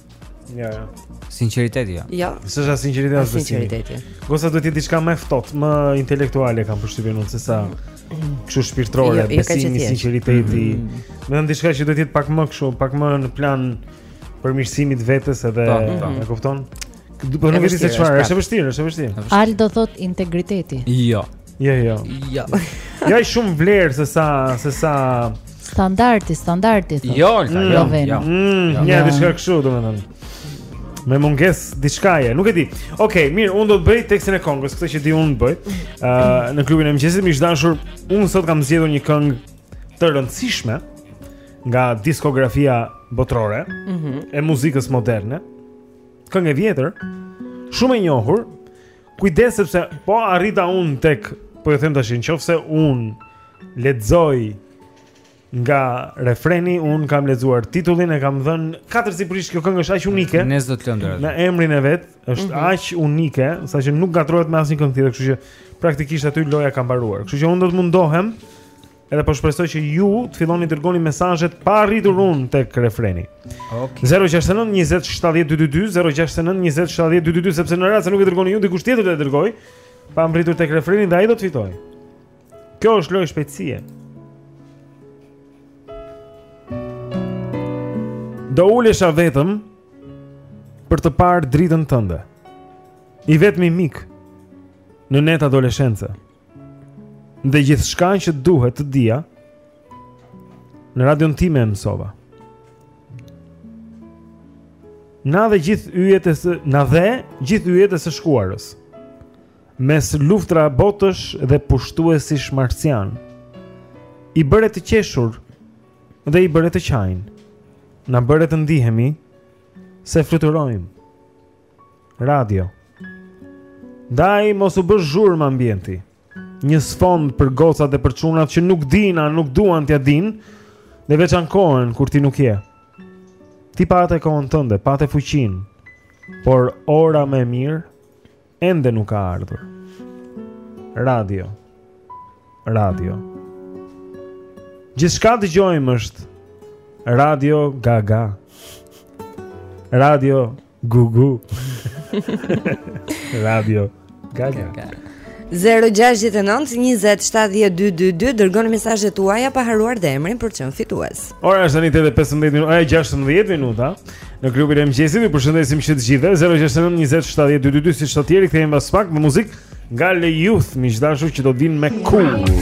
Ja, ja. Sinqeriteti ja. Jo. S'është as sinqeriteti as besimi. Sinqeriteti. Goca duhet të jetë diçka më e ftohtë, më intelektuale kam përshtypjen unë se sa kështu shpirtërore, jo, jo besimi, sinqeriteti. Mm -hmm. Domethënë diçka që duhet të jetë pak më kështu, pak më në plan përmirësimit vetes edhe, ta, ta. e kupton? Po nuk e di se çfarë, është e vështirë, është e vështirë. Aldo thotë integriteti. Jo. Jo, jo. Jo. Jo më shumë vlerë se sa se sa standardi, standardi thotë. Jo, jo, jo. Mm, jo. Mm, jo. Ja diçka kështu domethënë. Me mungesë diçkaje, nuk e di. Okej, okay, mirë, unë do të bëj tekstin e këngës, këtë që di unë të bëj. Ë uh, në klubin e mëngjesit miq të dashur, unë sot kam zgjedhur një këngë të rëndësishme nga diskografia botërore mm -hmm. e muzikës moderne. Këngë e vjetër, shumë e njohur, Kujdes sepse po arrita unë tek, po jua them tashi, në qoftë se unë lexoj nga refreni, unë kam lexuar titullin e kam dhënë katërcipërisht kjo këngë është aq unike. Ne s'do të lëndë. Në emrin e vet është mm -hmm. aq unike, saqë nuk ngatërrohet me asnjë këngë tjetër, kështu që praktikisht aty loja ka mbaruar. Kështu që unë do të mundohem Edhe po shpresoj që ju të filloni të dërgoni mesazhet pa arritur unë tek refreni. Okej. Okay. 069 20 70 222 069 20 70 222 sepse në rast se nuk e dërgoni ju dikush tjetër do e dërgojë pa mbërritur tek refreni dhe ai do të fitojë. Kjo është lojë shpejtësie. Do ulesha vetëm për të parë dritën tënde. I vetmi mik në net adoleshence. Dhe gjithçka që duhet të dija Në radion ti ma mësove Na dhe gjithë yjet e së Na dhe gjithë yjet e së shkuarës Mes luftra botësh dhe pushtuesish marsianë I bëre të qeshin Dhe i bëre të qajnë Na bëre të ndihemi Se fluturojmë Radio. Ndaj mos u bë zhurmë ambienti. Një sfond për gocat dhe për çunat që nuk dinë, a nuk duan t'ia dinë, dhe veç ankohen kur ti nuk je. Ti pate kohën tënde, pate fuqinë. Por ora më e mirë ende nuk ka ardhur. Radio. Radio. Gjithçka dëgjojmë është Radio Gaga. Radio Gugu. Radio. Gaga. Gaga. 0-6-9-27-12-2 Dërgoni mesazhet tuaja pa harruar dhe emrin për të qenë fitues Ora është nëntë edhe 15 minuta Ora është nëntë 16 minuta Në klubin e mëngjesit Ju përshëndesim që të gjithë 0-6-9-27-12-2 Siç tha Tieri kthehemi pas pak Me muzikë nga Le Youth Miq të dashur që do vijnë me Cool Në një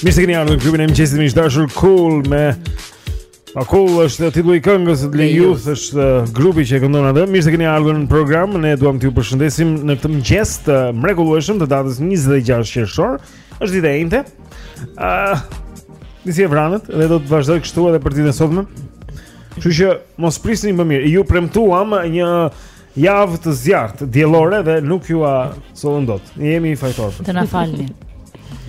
Mirë se keni ardhur në klubin e mëngjesit miq të dashur Cool me Cool është titulli i këngës Le Youth është uh, grupi që e këndon atë. Mirë se keni ardhur në program. Ne duam t'ju përshëndesim në këtë mëngjes të mrekullueshëm të datës 26 qershor. Është ditë e enjte. Ëh, uh, disi e vranët dhe do të vazhdojë kështu edhe për ditën e sotme. Kështu që mos prisni më mirë. Ju premtuam një javë të zjarrtë diellore dhe nuk jua sollëm dot. Ne jemi fajtorë. Të na falni.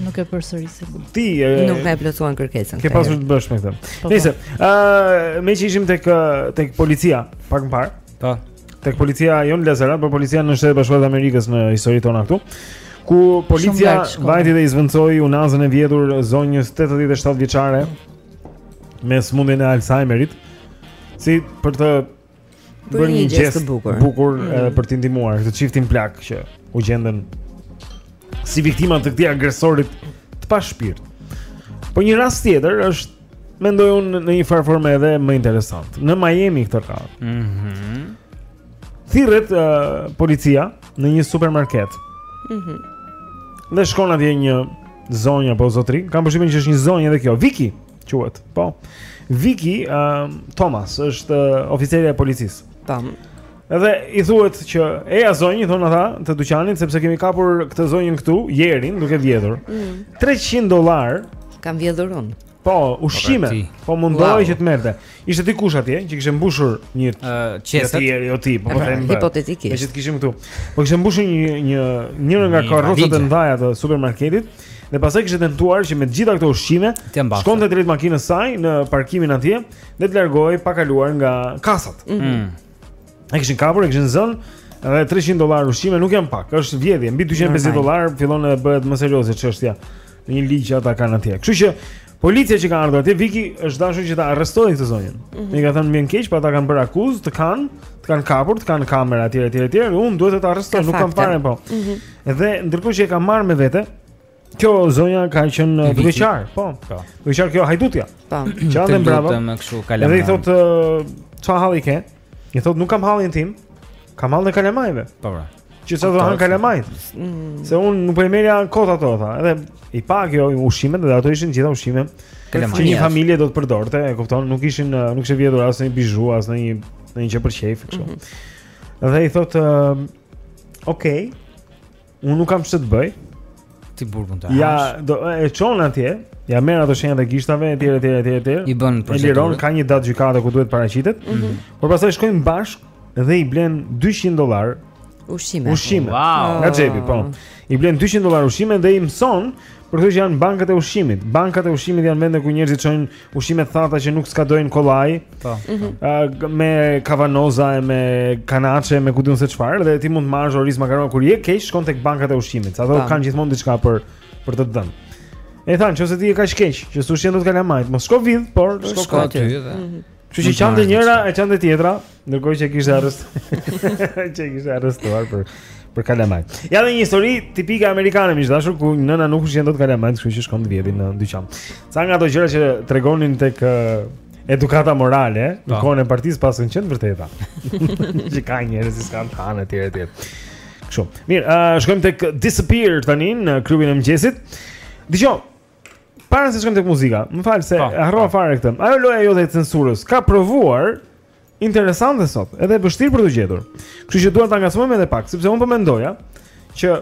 Nuk e përsërisim. Ti e... nuk e plotësuan kërkesën. Ke pasur të bësh me këtë. Po, po. Nëse, ë, uh, meqë ishim tek tek policia pak më parë. Po. Tek policia jo në Lazarat, por policia në Shtetet e Bashkuara të Amerikës në historinë tonë këtu ku policia vajti dhe i zëvendësoi unazën e vjetur zonjës 87 vjeçare me sëmundjen e Alzheimerit, si për të bërë një gjest të bukur, bukur mm. edhe për të ndihmuar këtë çiftin plak që u gjendën si viktima të këtij agresorit të pashpirt. Po një rast tjetër është mendoj unë në njëfarë formë edhe më interesant. Në Miami këtë radhë. Mhm. Mm Thirret uh, policia në një supermarket. Mhm. Mm dhe shkon atje një zonjë apo zotri, kam përshtypjen që është një zonjë edhe kjo, Viki quhet. Po. Viki uh, Thomas është uh, oficerja e policisë. Tam. Edhe i thuhet që eja zonjë thonë ata të dyqanit sepse kemi kapur këtë zonjën këtu, Jerin, duke vjedhur. Mm. 300 dollarë kam vjedhur unë. Po, ushqime. Po mundohej wow. që të merrte. Ishte dikush atje që kishte mbushur një çestë uh, jo ti, po them. Po Hipotetikisht. Meqë të kishim këtu. Po kishte mbushur një një njërën nga karrocat e mëdha të supermarketit dhe pastaj kishte tentuar që me të gjitha këto ushqime të shkonte drejt makinës së saj në parkimin atje dhe të largohej pa kaluar nga kasat. Mm. mm. E kishin kapur, e kishin zënë dhe 300 dollarë ushqime nuk janë pak. Është vjedhje, mbi 250 dollarë fillon edhe bëhet më serioze çështja. Në një ligj që ata kanë atje. Kështu që policja që ka ardhur atje Viki është dashur që ta arrestojë këtë zonjën. Mm -hmm. I ka thënë më vjen keq, por ata kanë bërë akuzë, të kanë, të kanë kapur, të kanë kamera etj etj etj, unë duhet të të arrestoj, nuk kam parë po. Mm -hmm. Dhe ndërkohë që e ka marrë me vete, Kjo zonja ka qenë duke qarë, po. Po. Duke qarë kjo hajdutja. Po. Çfarë them bravo? Të lutem kështu kalamaj. Dhe i thotë çfarë halli ke? I thotë nuk kam hallin tim. Kam hallin e kalamajve. Po bra. Po. Që ça do hanë kalamajt. Mm. Se unë nuk po i merrja kot ato tha. Edhe i pa kjo ushqimet dhe ato ishin të gjitha ushqime. Kalamaj. Që një familje do të përdorte, e kupton? Nuk ishin nuk kishte vjedhur asnjë bizhu, asnjë asnjë gjë për qejf kështu. Mhm. Dhe i thotë, "Okej, Unë nuk kam ç'të të bëj. Ti burgun ta hash. Ja, do e çon atje. Ja merr ato shenjat e gishtave etj etj etj etj. I bën për E liron ka një datë gjykate ku duhet të paraqitet. Mm -hmm. Por pastaj shkojnë bashkë dhe i blen 200 dollarë ushqime. Ushqime. Wow. Nga xhepi, po. I blen 200 dollarë ushqime dhe i mëson për këto që janë bankat e ushqimit. Bankat e ushqimit janë vende ku njerëzit çojnë ushqime të thata që nuk skadojnë kollaj po. mhm. me kavanoza e me kanaçe me ku di unë se çfarë dhe ti mund të marrësh oriz makarona kur je keq shkon tek bankat e ushqimit ato po. kanë gjithmonë diçka për për të dhënë e thanë nëse ti je kaq keq që s'ushqen dot kalamajt mos shko vidh por shko aty edhe mhm. kështu që qante njëra e qante tjetra Ndërkohë që e kishte arrestuar, që e kishte arrestuar për për kalamajt. Ja dhe një histori tipike amerikane, miq të dashur, ku nëna nuk ushqen dot kalamajt, kështu që shkon të vjedhë në dyqan. Sa nga ato gjëra që tregonin tek edukata morale, po. në kohën e partisë paskan qenë të vërteta. Që ka njerëz që kanë kanë etj etj. Kështu. Mirë, uh, shkojmë tek Disappear tani në klubin e mëngjesit. Dëgjoj, Para se të shkojmë tek muzika, më fal se po, e harrova po. fare këtë. Ajo loja jote e censurës ka provuar interesante sot, edhe e vështirë për të gjetur. Kështu që dua ta ngacmojmë edhe pak, sepse unë po mendoja që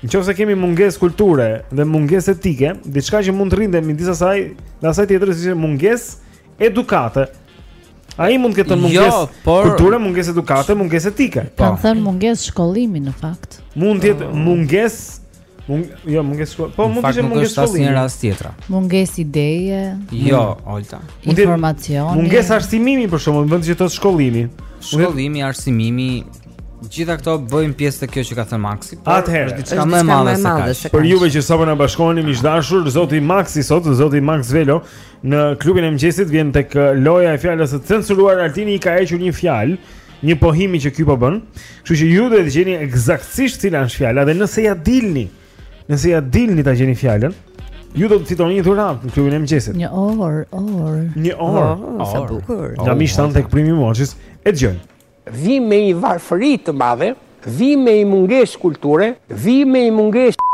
nëqoftëse kemi mungesë kulture dhe mungesë etike, diçka që mund të rrinte midis asaj dhe asaj tjetrës ishte mungesë edukate. Ai mund të ketë jo, mungesë jo, por... kulture, mungesë edukate, mungesë etike. Kanë po. thënë mungesë shkollimi në fakt. Mund të jetë mungesë Mung, jo, mungesë shkolle. Po mund të ishte mungesë shkolle. Në rast tjetër. Mungesë ideje. Jo, Olta. Informacioni. Mungesë arsimimi për shembull, vend që thotë shkollimi. Shkollimi, arsimimi, gjithë këto bëjnë pjesë te kjo që ka thënë Maksi. Po, Atëherë, është diçka më e madhe se kaq. Për juve që sapo na bashkoheni miq të dashur, zoti Maksi sot, zoti Maks Velo në klubin e mëngjesit vjen tek loja e fjalës së censuruar Altini i ka hequr një fjalë. Një pohimi që ky po bën. Kështu që ju duhet të gjeni eksaktësisht cila është fjala dhe nëse ia dilni, nëse ia dilni ta gjeni fjalën, ju do të fitoni një dhuratë në klubin e mëngjesit. Një orë, orë. Një orë. Oh, sa bukur. Nga miqtë tanë tek primi Moçis, e dëgjojmë. Vij me një varfëri të madhe, vij me një mungesë kulture, vij me një mungesë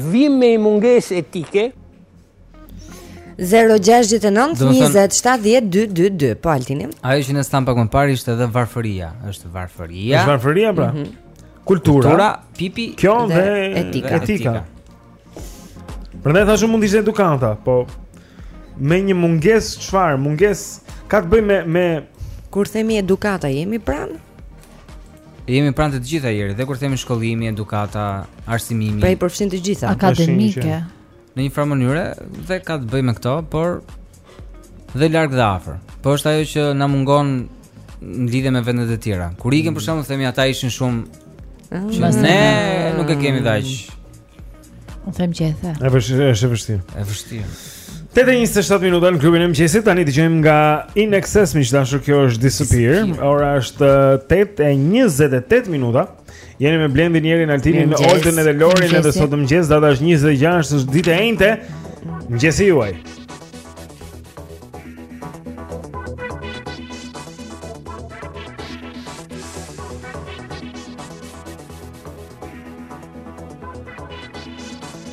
vij me një mungesë etike, 0-6-9-27-12-2 Po Altini Ajo që ne s'thamë pak më parë ishte edhe varfëria është varfëria është varfëria pra mm -hmm. Kultura Kultura, pipi Kjo dhe, dhe etika, dhe etika. Por unë thashë mund të ishte edukata Po Me një mungesë çfarë Mungesë Ka të bëjë me, me Kur themi edukata jemi pranë E jemi pranë të gjitha Jeri, dhe kur themi shkollimi, edukata, arsimimi. Pra i përfshin të gjitha. Akademike. në një farë mënyre dhe ka të bëjë me këto, por dhe larg dhe afër. Po është ajo që na mungon në lidhje me vendet e tjera. Kur ikën për mm. shembull themi ata ishin shumë ah. që ne nuk e kemi dash. Unë them që e the. Është vështirë, është vështirë. Është vështirë. 8:27 minuta në klubin e mëngjesit tani dëgjojmë nga INXS miq të dashur kjo është Disappear. Ora është 8:28 eh, minuta. Jeni me Blendin, Jerin, Altinin, Oltën edhe Lorin edhe sot në mëngjes, data është 26, është ditë e enjte. Mëngjesi juaj.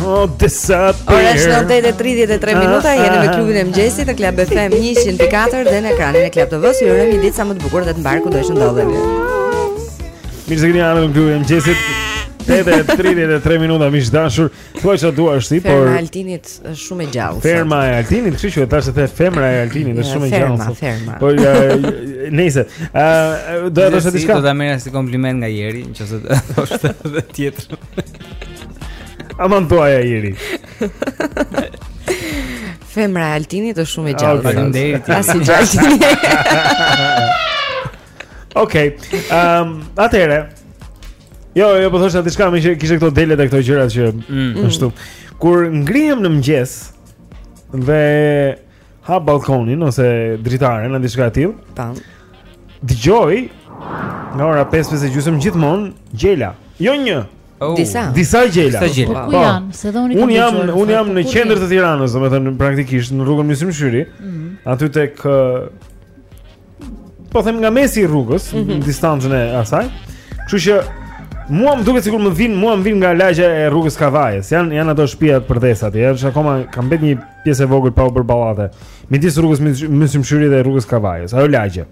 Oh, Ora është 8:33 minuta, jeni me klubin e mëngjesit të Club FM 104 dhe në ekranin e Club TV. Ju urojmë një ditë sa më të bukur dhe të mbarë kudo që ndodheni. Mirë se vini në klubin e mëngjesit. 8:33 minuta miq të dashur. Thuaj çfarë duash ti, por Ferma e Altinit është shumë e gjallë. Ferma e Altinit, kështu që tash e the Femra e Altinit, është shumë e gjallë. Ferma, ferma. Po nëse, ë do të thosh diçka. Do ta merrje si kompliment nga Jeri, nëse do të thosh tjetër. Aman thua ja jeri. Femra e Altinit është shumë e gjallë. Okay. Faleminderit. A si gjallë. Okej. Ehm, atëre. Jo, jo po thosha diçka meqë kishte këto delet e këto gjëra që mm. ashtu. Kur ngrihem në mëngjes dhe Hap balkonin ose dritaren a diçka e tillë. Tan. Dëgjoj nga ora 5:00 e gjysmë gjithmonë gjela. Jo një. Oh. Disa. Disa gjela. Disa gjela. Po, po, ku janë? Se unë jam, unë jam në qendër të Tiranës, domethënë praktikisht në rrugën Myslym Shyri. Mm. Aty tek po them nga mesi i rrugës, mm -hmm. në distancën e asaj. Kështu që mua më duket sikur më vin, mua më vin nga lagja e rrugës Kavajës. Jan janë ato shtëpiat përdhese aty. Është akoma ka mbet një pjesë e vogël pa u bër pallate. Midis rrugës Myslym Shyri dhe rrugës Kavajës. Ajo lagje.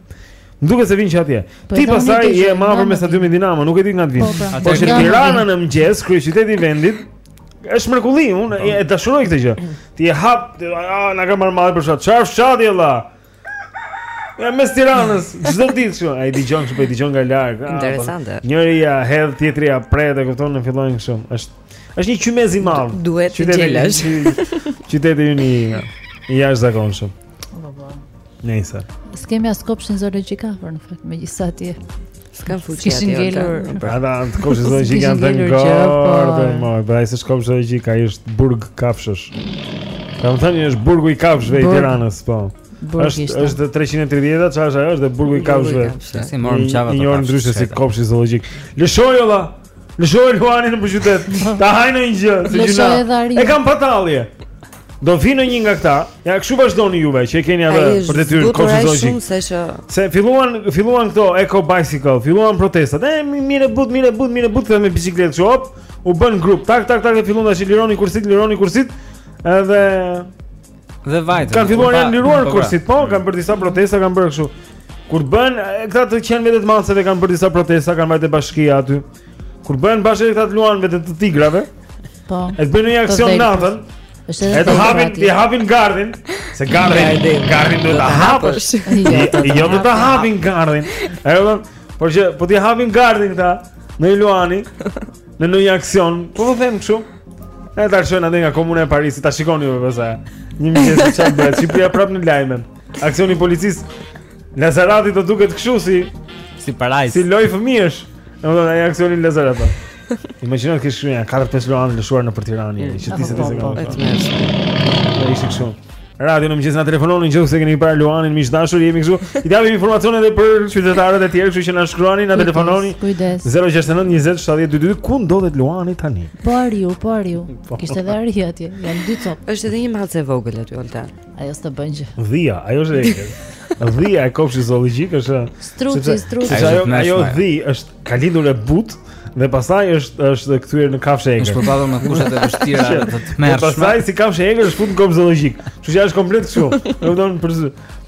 Më duket se vin që atje. Po Ti pastaj je më afër me stadiumin Dinamo, nuk e di nga të vin. Po, pra. po që Tirana në mëngjes, kryeqyteti i vendit, është mrekulli, unë e dashuroj këtë gjë. Ti e hap, na ka marrë malli për fshat. Çfarë fshati valla? Ja mes Tiranës, çdo ditë kështu, ai dëgjon kështu, po e dëgjon nga larg. Ah, Interesante. Po, njëri ja hedh, tjetri ja pret, e kupton, dhe fillojnë kështu. Është është një qymez i madh. Duet gjelash. Qyteti ynë i i jashtëzakonshëm. Po po. Nëse. S'kemi as kopshtin zoologjik afër në fakt, megjithatë. S'kam fuqi atë. Kishin ngelur. Pra, pra, te kopshti zoologjik kanë dhënë gol. Po pra, ai s'ka kopsht zoologjik, ai është burg kafshësh. Kam thënë është burgu i kafshëve i Tiranës, po. Është është 330-a, çfarë është ajo? Është dhe burgu i kafshëve. Si morëm çava të. Njohur ndryshe si kopshti zoologjik. Lëshoj olla. Lëshoj luanin në qytet. Ta hajnë një gjë, si gjuna. E kam patallje. Do vinë një nga këta. Ja kshu vazhdoni juve që e keni atë për detyrë zoologjik. Se filluan filluan këto eco bicycle, filluan protestat. E mirë but, mirë but, mirë but me biçikletë këtu hop. U bën grup. Tak tak tak e filluan tash lironi korsitë, lironi korsitë. Edhe dhe vajtë. Kan filluar janë liruar po, pra. korsitë, po, kanë bërë disa protesta, kanë bërë kështu. Kur bëhen këta të qenve të maceve kanë bërë disa protesta, kanë vajtë te bashkia aty. Kur bëhen bashkë këta të luanëve të tigrave. Po. E të bëjnë një aksion natën. Edhe të hapin, t'i hapin gardin, se gardin, gardin do ta hapësh. Ti jo do ta hapin gardin. Edhe por që po t'i hapin gardin këta një luani në një aksion. Po u them kështu. E ta lshojnë atë nga Komuna e Parisit, ta shikoni ju pastaj. Një mëngjes se çfarë bëhet, Shqipëria prapë në lajme. Aksioni i policisë Lazarat i do duket kështu si si parajsë. Si loj fëmijësh. Domethënë ai aksioni Lazarati. Imagjino ti shikon nja 4-5 luanë lëshuar nëpër Tiranë, mm. që ti se ti se po, ke. Po ishte kështu. Radio në mëngjes na telefononi në qoftë se keni parë luanin miq të dashur, jemi këtu. I japim informacione edhe për qytetarët e tjerë, kështu që na shkruani, na telefononi. 069 20 70 22 ku ndodhet luani tani? Po ariu, po ariu. Po. Kishte edhe ari atje, janë dy copë. Është edhe një mace e vogël aty Olta. Ajo s'të bën gjë. Dhia, ajo është e egër. Dhia e kopshtit zoologjik është. Struci, struci. Ajo, ajo dhi është Ka lindur e butë dhe pastaj është është kthyer në kafshë të egër. Është përballur me kushte të vështira dhe të tmerrshme. Dhe pastaj si kafshë e egër është futur në kopsht zoologjik. Kështu që është komplet kështu. Do të thonë për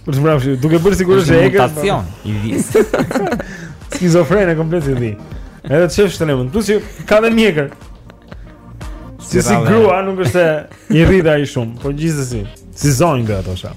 për së mbrapshti, duke bërë sigurisht se egër. Është mutacion i vis. Skizofrene komplet dhia. Edhe çfarë është tani? Plus që ka dhe mjekër. Si si grua nuk është i rrit ai shumë, por gjithsesi, si zonjë ato sa.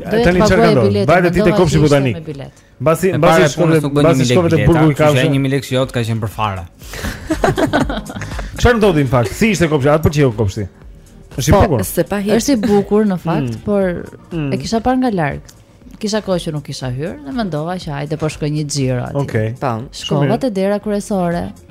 Tani çfarë ka ndodhur? Vajte ti te kopshti botanik. Mbasi mbasi shkon në mbasi shkon në burgun e kafshëve. Ka një mijë lek jot ka qenë për fare. Çfarë ndodhi në fakt? Si ishte kopshti? A të pëlqeu kopshti. Është i po, bukur. S'e pa hiç. Është i bukur në fakt, mm. por mm. e kisha parë nga larg. Kisha kohë që nuk kisha hyrë dhe mendova që hajde po shkoj një xhiro aty. Okej. Okay. Shkova te dera kryesore.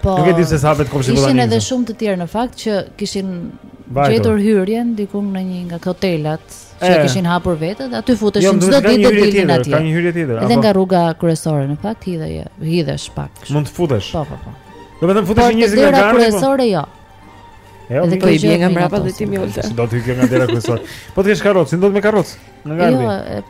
Po. Nuk e di pse s'hapet kopshti botanik. Ishin edhe shumë të tjerë në fakt që kishin gjetur hyrjen diku në një nga hotelat që kishin hapur vetë, aty futeshin jo, çdo ditë të dilin atje. Ka një hyrje tjetër. Edhe nga rruga kryesore në fakt hidhej, hidhesh pak. Mund të futesh. Po, po, po. Domethënë futesh një zgjidhje gardhi. Dera po? kryesore jo. Jo, po i bie nga mbrapa dhe ti moj Olta. Do të hysh nga dera kryesore. Po ti ke karrocë, do të me karrocë. Nga gardhi. Jo,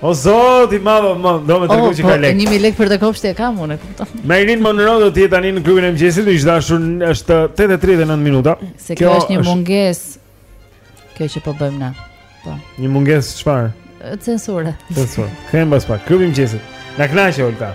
O zot, i madh, më do me tregu oh, që ka po, lek. Po 1000 lek për te kopshti e kam unë, e kupton. Marilyn Monroe do të jetë tani në klubin e mëngjesit, miq të dashur është 8:39 minuta. Se kjo, kjo është një mungesë. Kjo që po bëjmë ne. Po. Një mungesë çfarë? Censure. Censure. Kthehem pas pak. Klubi i mëngjesit. Na kënaqe Olta.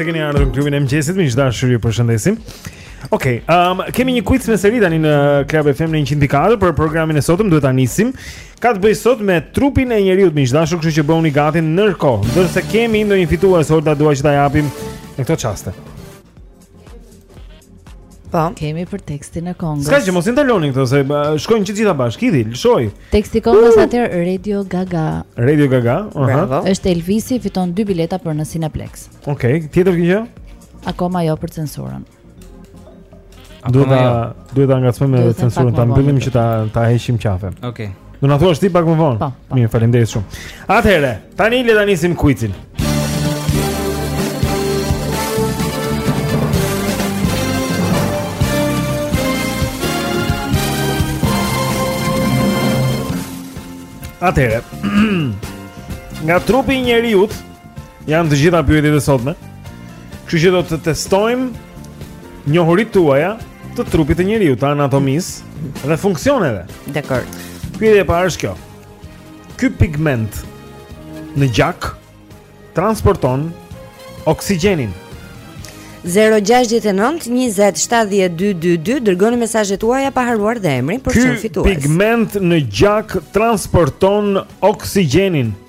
se keni ardhur në klubin e mëngjesit, miq të dashur, ju përshëndesim. Okej, okay, um, kemi një quiz me seri tani në Club FM në 104 për programin e sotëm, duhet ta nisim. Ka të bëjë sot me trupin e njeriut miq të dashur, kështu që bëhuni gati ndërkohë. Ndërsa kemi ndonjë fitues, Olta dua që ta japim në këto çaste. Po. Kemi për tekstin e këngës. S'ka që mos i ndaloni këto se shkojnë të gjitha bashkë. Hidhi, lëshoji. Teksti i këngës atëherë Radio Gaga. Radio Gaga. Aha. Uh -huh. Është Elvisi fiton dy bileta për në Cineplex. Okej, okay. tjetër gjë? Akoma jo për censurën. Duhet ta jo. duhet ta ngacmojmë me censurën, ta mbyllim që ta ta heqim qafe. Okej. Okay. Do na thuash ti pak më vonë. Po, po. Mirë, faleminderit shumë. Atëherë, tani le ta nisim kuicin. Atëherë, nga trupi i njeriut Janë të gjitha pyetjet e sotme. Kështu që do të testojmë njohuritë tuaja të trupit të njeriut, të anatomisë dhe funksioneve. Dekor. Pyetja e parë është kjo. Ky pigment në gjak transporton oksigjenin. 069 20 7222 dërgoni mesazhet tuaja pa harruar dhe emrin për çfarë fitues. Ky pigment në gjak transporton oksigjenin.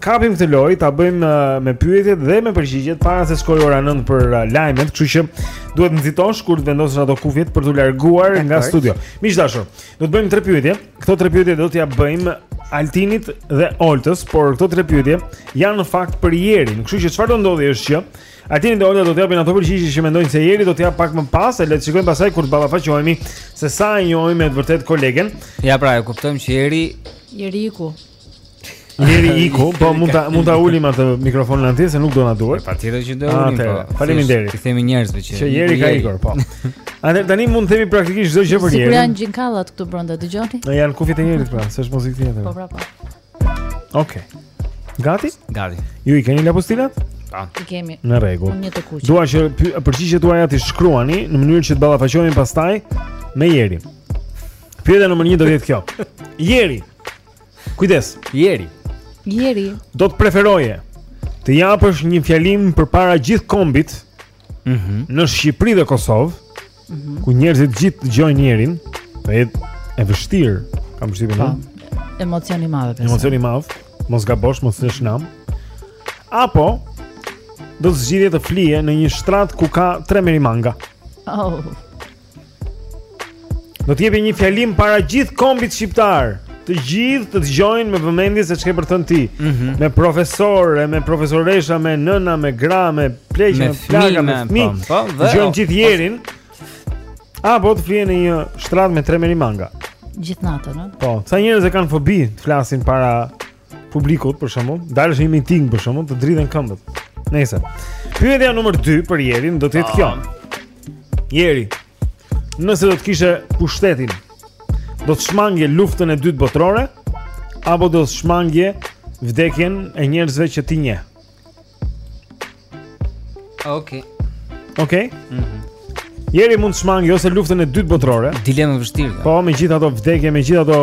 Kapim këtë lojë, ta bëjmë uh, me pyetjet dhe me përgjigjet para se shkojë ora 9 për uh, lajmet, kështu që duhet të nxitosh kur të vendosësh ato kufjet për t'u larguar nga studio. Miq të dashur, do të bëjmë tre pyetje. Këto tre pyetje do t'ia bëjmë Altinit dhe Oltës, por këto tre pyetje janë në fakt për Jerin. Kështu që çfarë do ndodhë është që Altini dhe Olta do të japin ato përgjigje që mendojnë se Jeri do t'i japë pak më pas, e le të shikojmë pastaj kur të ballafaqohemi se sa e njohim me vërtet kolegen. Ja pra, e kuptojmë që Jeri Jeri iku Jeri iku, po mund ta mund ta ulim atë mikrofonin atje se nuk do na duhet. Patjetër që do ulim. Po. Faleminderit. I themi njerëzve që. Që jeri ka ikur, po. Atë tani mund të themi praktikisht çdo gjë për Jerin. Sikur janë gjinkallat këtu brenda, dëgjoni? Janë kufjet e Jerit pra, s'është muzikë tjetër. Po, pra, po. Okej. Gati? Gati. Ju i keni lapustilat? Po. I kemi. Në rregull. Unë një të kuq. Dua që përgjigjet tuaja t'i shkruani në mënyrë që të ballafaqohemi pastaj me Jerin. Pyetja nr. 1 do të jetë kjo. Jeri, Kujdes, Jeri. Jeri. Do të preferoje të japësh një fjalim përpara gjithë kombit mm -hmm. në Shqipëri dhe Kosovë, mm -hmm. ku njerëzit gjithë dëgjojnë Jerin, do jetë e vështirë, kam përshtypjen. Po. Emocion i madh. Emocion i madh. Mos gabosh, mos lësh nam. Apo do të zgjidhje të flije në një shtrat ku ka tre merimanga. Oh. Do të jepi një fjalim para gjithë kombit shqiptar. Të gjithë të dëgjojnë me vëmendje se ç'ke për të thënë ti. Mm -hmm. Me profesorë, me profesoresha, me nëna, me gra, me pleqë, me plaka, me fëmijë. Po, po, dhe dëgjojnë gjithë Jerin. Apo të flije në një shtrat me tre merimanga. Gjithë natën, ëh. Po, sa njerëz e kanë fobi të flasin para publikut për shembull, dalësh në një miting për shembull, të dridhen këmbët. Nëse. Pyetja numër 2 për Jerin do të jetë kjo. Ah. Jeri, nëse do të kishe pushtetin, do të shmangje luftën e dytë botërore apo do të shmangje vdekjen e njerëzve që ti njeh? Okej. Okay. Okej. Okay. Mhm. Mm Jeri mund të shmangi ose luftën e dytë botërore. Dilemë e vështirë. Po, me gjithë ato vdekje, me gjithë ato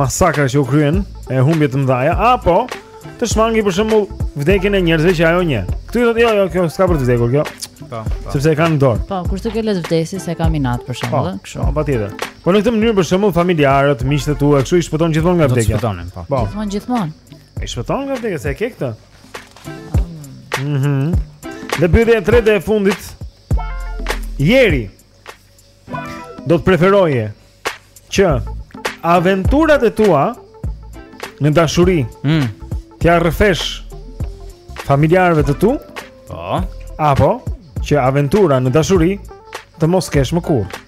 masakra që u kryen, humbje të mëdha, apo të shmangi për shembull vdekjen e njerëzve që ajo njeh. Këtu thotë jo, jo, kjo s'ka për të vdekur kjo. Po, po. Sepse e ka në dorë. Po, kurse kjo le të vdesë se e kam inat për shembull, po, kështu. Po, patjetër. Po në këtë mënyrë për shembull familjarët, miqtë e tu, kështu i shpëton gjithmonë nga vdekja. Shpëtonin, po. po. Gjithmonë, gjithmonë. I shpëton nga vdekja se e ke këtë. Mhm. Mm Dhe pyetja e tretë e fundit. Jeri. Do të preferoje që aventurat e tua në dashuri, mm. t'ua rrëfesh familjarëve të tu? Po. Apo që aventura në dashuri të mos kesh më kurrë.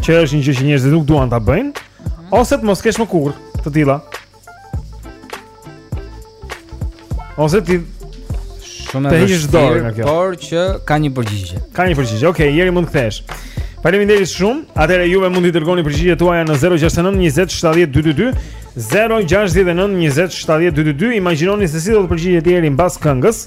Që është një gjë që njerëzit nuk duan ta bëjnë, mm -hmm. ose të mos kesh më kurrë të tilla. Ose ti shumë e vështirë, por që ka një përgjigje. Ka një përgjigje. Okej, okay, jeri mund të kthehesh. Faleminderit shumë. Atëherë juve mund t'i dërgoni përgjigjet tuaja në 069 20 70 222, 069 20 70 222. Imagjinoni se si do të përgjigjet Jeri mbas këngës.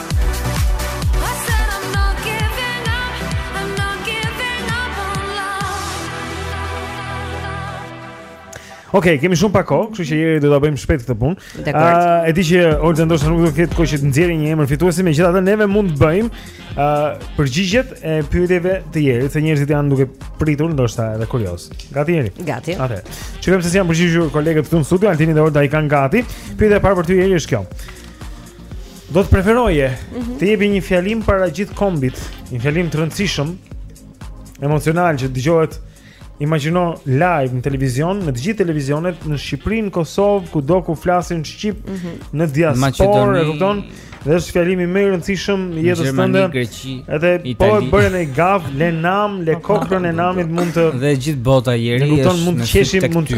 Okej, okay, kemi shumë pak kohë, kështu që Jeri do ta bëjmë shpejt këtë punë. Ëh, uh, e di që Olga ndoshta nuk do të ketë kohë që të nxjerrë një emër fituesi, megjithatë neve mund të bëjmë ëh uh, përgjigjet e pyetjeve të Jerit, se njerëzit janë duke pritur ndoshta edhe kuriozë. Gati Jeri? Gati. Atë. Shohim se si janë përgjigjur kolegët këtu në studio, Altini dhe Olga i kanë gati. Pyetja e parë për ty Jeri është kjo. Do të preferoje mm -hmm. të jepje një fjalim para gjithë kombit, një fjalim të rëndësishëm, emocional që dëgjohet imagjino live në televizion, në të gjithë televizionet në Shqipëri, në Kosovë, kudo ku flasin shqip, mm -hmm. në diasporë, e kupton? Dhe është fjalimi më i rëndësishëm i jetës tënde. Edhe Itali. po e bëre një gafë, le nam, le po, po. kokrrën e namit mund të Dhe gjithë bota Jeri është. Ne kupton mund të qeshim me ty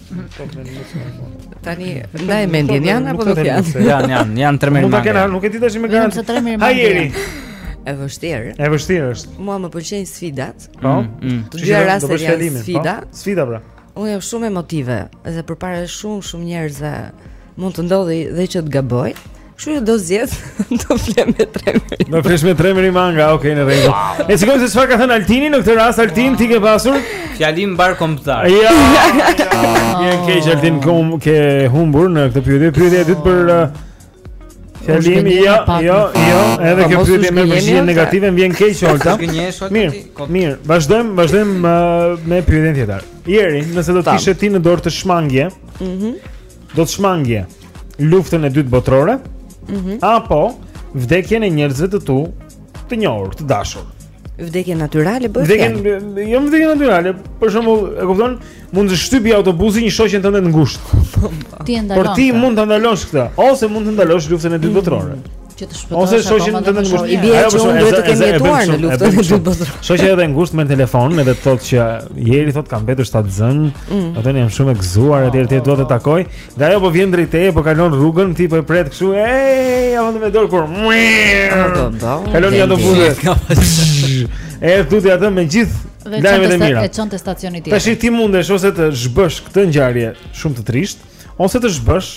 Po më nisi. Tani ndaje mendjen janë apo nuk janë? Janë, janë, janë tre merimanga. Mund ta kenë, nuk e di tash me garanci. Hë Jeri. E vështirë. E vështirë është. Mua më pëlqejnë sfidat. Po. Mm, mm. Të dyja rastet janë po. sfida. Sfida pra. Unë jam shumë emotive dhe përpara shumë shumë njerëzve mund të ndodhi dhe që të gaboj. Kështu që do zgjedh të fle me tre meri. Do flesh me tre merimanga, okay, në rregull. Wow. E shikojmë se çfarë ka thënë Altini në këtë rast, Altin wow. ti ke pasur fjalim mbarëkombëtar. Ja. Je ke Altin kom ke humbur në këtë pyetje, pyetja e dytë për uh, Fjalim, jo, jo, jo, edhe kjo pyetje me përgjigje negative më vjen keq Olga. Mirë, mirë, vazhdojmë, vazhdojmë uh, me pyetjen tjetër. Jeri, nëse do të kishe ti në dorë të shmangje, mhm. Do të shmangje luftën e dytë botërore? Mm -hmm. Apo vdekjen e njerëzve të tu të njohur, të dashur? Vdekje natyrale bëhet fjalë. Vdekje, jo vdekje natyrale. Për shembull, e kupton, mund të shtypi autobusi një shoqen tënde të ngushtë. Ti e ndalon. Por ti mund ta ndalosh këtë, ose mund të ndalosh luftën e dytë mm. botërore. që të shpëtosh ose shoqen tënde të ngushtë. Ajo për shkak të kemi jetuar në luftën e dytë botërore. Shoqja e ngushtë të telefonon, edhe të thotë që Jeri thotë kam mbetur shtatzënë, mm. atë jam shumë e gëzuar etj etj do të takoj. Dhe ajo po vjen drejt teje, po kalon rrugën, ti po e pret kështu, e ia bën me dorë kur. Kalon autobusi. E merr atë me gjithë Dhe e çon te stacioni tjetër. Tash ti mundesh ose të zhbësh këtë ngjarje shumë të trishtë, ose të zhbësh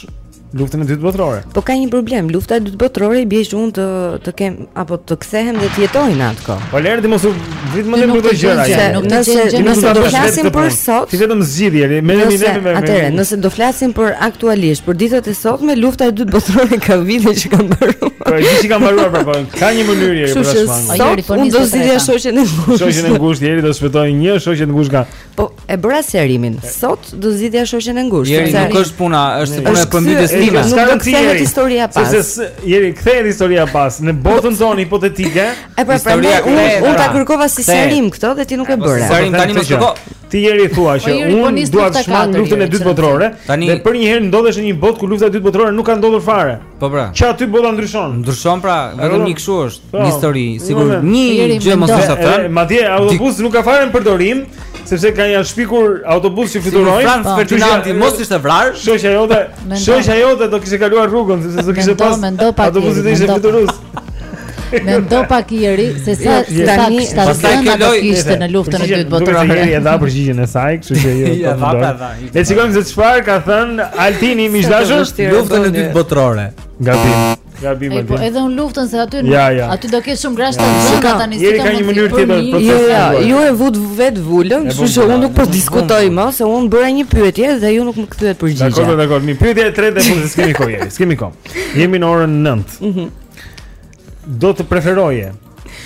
luftën e dytë botërore. Po ka një problem, lufta e dytë botërore i bie që unë të të kem apo të kthehem dhe të jetoj në atë kohë. Po lëre ti mos e vrit mendjen për këto gjëra. Nëse nëse do flasim për sot, ti vetëm zgjidhe, me një mend. Atëherë, nëse do flasim për aktualisht, për ditët e sotme, lufta e dytë botërore ka vite që ka mbaruar. Po e di ka mbaruar pra, po ka një mënyrë për ta shmang. Po jeri po nis. Unë do zgjidhja shoqen e ngushtë. Shoqen e ngushtë, Jeri do shpëtojë shoqen e ngushtë. Po e bëra sqarimin. Sot do zgjidhja shoqen e ngushtë. Jeri nuk është puna, është puna e përgjigjes time. Nuk do kthehet historia pas. Sepse Jeri kthehet historia pas në botën tonë hipotetike. E pra, pra historia unë unë ta kërkova si sqarim këtë dhe ti nuk e po, bëre. Sqarimi tani më shiko. Ti Jeri thua që po, unë po, dua të shmang luftën e dytë botërore. Dhe përnjëherë ndodhesh në një botë ku lufta e dytë botërore nuk ka ndodhur fare. Po pra. Që aty bota ndryshon? Ndryshon pra, vetëm një kështu është, po. një histori, sikur një gjë mos ishte atë. Madje autobus nuk ka fare në përdorim, sepse kanë janë shpikur autobusë që fluturojnë. Franc po. Ferdinandi mos ishte vrarë. Shoqja jote, shoqja jote do kishte kaluar rrugën sepse do kishte pas. Mendo, mendo, autobusi do ishte fluturues. Mendo pak Jeri se sa jo, jo, tani Sa shtatzëna kishte në luftën e dytë botërore Nuk e Jeri e dha përgjigjen e saj Kështu që jo të më dojnë E shikojmë se çfarë ka thënë Altin i i dashur Luftën e dytë botërore Gabim Gabim e po edhe unë luftën se aty ja, ja. aty do kishte shumë gra shtatzëna tani si ka një mënyrë tjetër për të. Jo, jo, ju e vutë vetë vulën, kështu që unë nuk po diskutoj më se unë bëra një pyetje dhe ju nuk më kthyet përgjigje. Dakor, dakor, pyetja e tretë e fundit s'kemi kohë, s'kemi kohë. Jemi në orën 9. Mhm. Mm Do të preferoje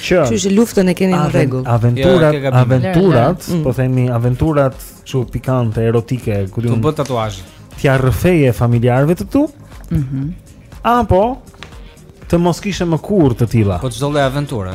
që Që që luftën e keni në rregull. Aventurat, jo, aventurat, mm. po themi aventurat kështu pikante, erotike, ku di unë. të tua. T'ia rrëfeje familjarëve të tu? Mhm. Mm Apo të mos kishe më kurrë të tilla. Po çdo lloj aventure,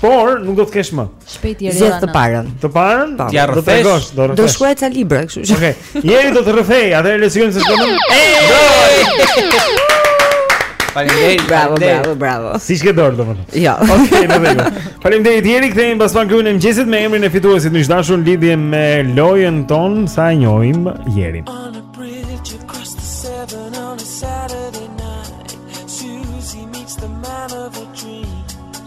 Por nuk do të kesh më. Shpejt i rrjedh të parën. Të parën? Po. Ja do të tregosh, do të. Do shkruaj ca libra, kështu që. Okej. Okay. Jeri do të rrëfej, atëherë le të shikojmë se çfarë. Ej! Faleminderit. Bravo, bravo, bravo. Si s'ke dorë domethënë. Jo. Okej, në rregull. Faleminderit Jeri, kthehemi pas pak në Klubin e Mëngjesit me emrin e fituesit miq të dashur lidhje me lojën tonë sa e njohim Jerin.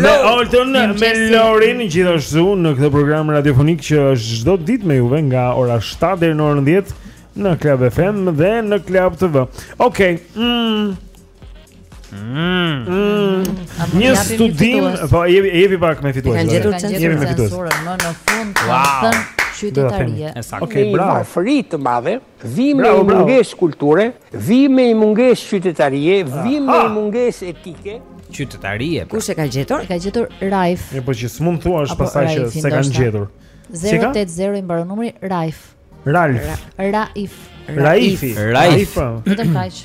Me Olton, me Lorin, gjithashtu në këtë program radiofonik që është çdo ditë me juve nga ora 7 deri në orën 10 në Club FM dhe në Club TV. Okej. Okay. Mm. Mm. Mm. Një studim, po jepi, jepi pak me fituesin. Kanë gjetur censurën më në fund, kanë thënë qytetaria. Okej, okay, bravo. Fjalë të madhe. Vijmë me një mungesë kulture, vijmë me një mungesë qytetarie, vijmë me një mungesë etike qytetarie. Pra. Kush e ka gjetur? E ka gjetur Raif. Mirë, po se s'mund të thuash pastaj që s'e kanë gjetur. 080 i mbaron numri Raif. Ralf. Raif. Raifi. Raif. Vetëm kaq.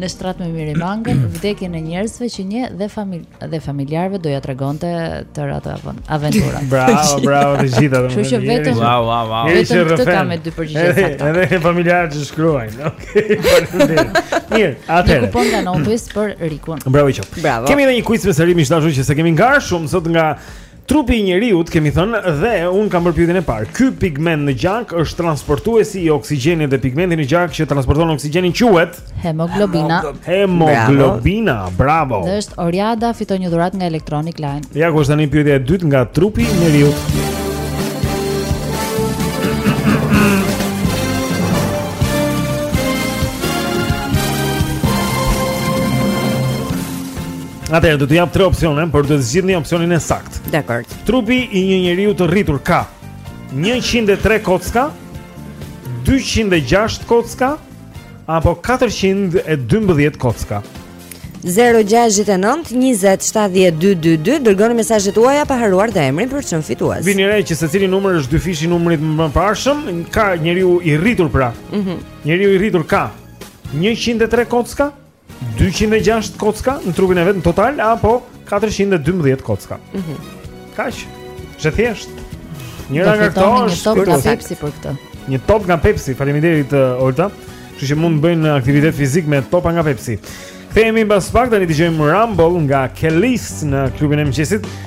në shtrat me merimangën, vdekjen e njerëzve që një dhe famil dhe familjarëve do t'ia tregonte tërë ato aventura. bravo, bravo të gjitha. Kështu që vetëm wow, wow, wow. Vetëm këtë kam me dy përgjigje të sakta. Edhe edhe familjarët që shkruajnë. Okej. Mirë, atëherë. Kupon nga Nobis për Rikun. Bravo të qoftë. Bravo. Kemi edhe një quiz me seri miq të dashur që s'e kemi ngarë shumë sot nga Trupi i njeriut, kemi thënë, dhe unë kam bërë pyetjen e parë. Ky pigment në gjak është transportuesi i oksigjenit dhe pigmenti në gjak që transporton oksigjenin quhet hemoglobina. Hemoglobina, bravo. Dhe është Oriada fiton një dhuratë nga Electronic Line. Ja ku është tani pyetja e dytë nga trupi i njeriut. Atëherë do t'i jap tre opsione, por do të zgjidhni opsionin e saktë. Dakor. Trupi i një njeriu të rritur ka 103 kocka, 206 kocka apo 412 kocka. 069 20 7222 Dërgoni mesazhet tuaja pa harruar dhe emrin për të qenë fitues. Vini re që secili numër është dyfishi i numrit të mëparshëm. Ka njeriu i rritur pra mm -hmm. Njeriu i rritur ka 103 kocka 206 kocka në trupin e vet në total apo 412 kocka. Mhm. Mm Kaq. Është thjesht. Njëra nga këto është një top nga Pepsi për këtë. Një top nga Pepsi. Faleminderit uh, Olta. Kështu që mund të bëjnë aktivitet fizik me topa nga Pepsi. Kthehemi mbas pak tani dëgjojmë Rumble nga Kelis në Klubin e Mëngjesit.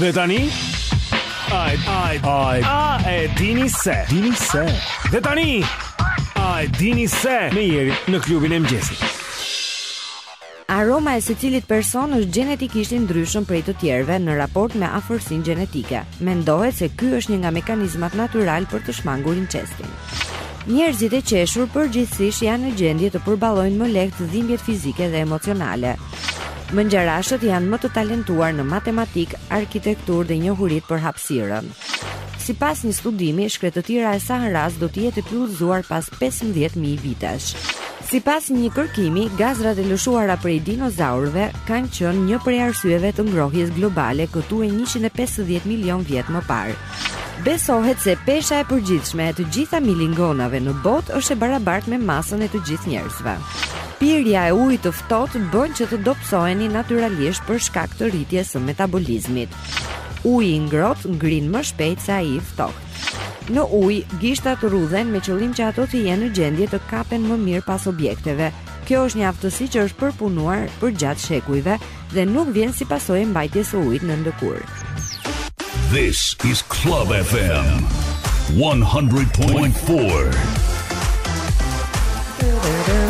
Dhe tani Ai ai ai a e dini se dini se Dhe tani Ai dini se me Jeri në klubin e mëngjesit Aroma e secilit person është gjenetikisht i ndryshëm prej të tjerëve në raport me afërsinë gjenetike. Mendohet se ky është një nga mekanizmat natyralë për të shmangur incestin. Njerëzit e qeshur përgjithësisht janë në gjendje të përballojnë më lehtë dhimbjet fizike dhe emocionale. Mëngjarashët janë më të talentuar në matematikë, arkitekturë dhe njohuritë për hapësirën. Sipas një studimi, shkretëtira e Saharasë do të jetë e pyllëzuar pas 15000 vitesh. Sipas një kërkimi, gazrat e lëshuara prej dinozaurëve kanë qenë një prej arsyeve të ngrohjes globale këtu e 150 milion vjet më parë. Besohet se pesha e përgjithshme e të gjitha milingonave në botë është e barabartë me masën e të gjithë njerëzve. Pirja e ujit të ftohtë bën që të dobësoheni natyralisht për shkak të rritjes së metabolizmit. Uji i ngrohtë ngrin më shpejt se ai i ftohtë. Në ujë, gishtat rrudhen me qëllim që ato të jenë në gjendje të kapen më mirë pas objekteve. Kjo është një aftësi që është përpunuar përgjatë shekujve dhe nuk vjen si pasojë e mbajtjes së ujit nën lëkurë. This is Club FM 100.4.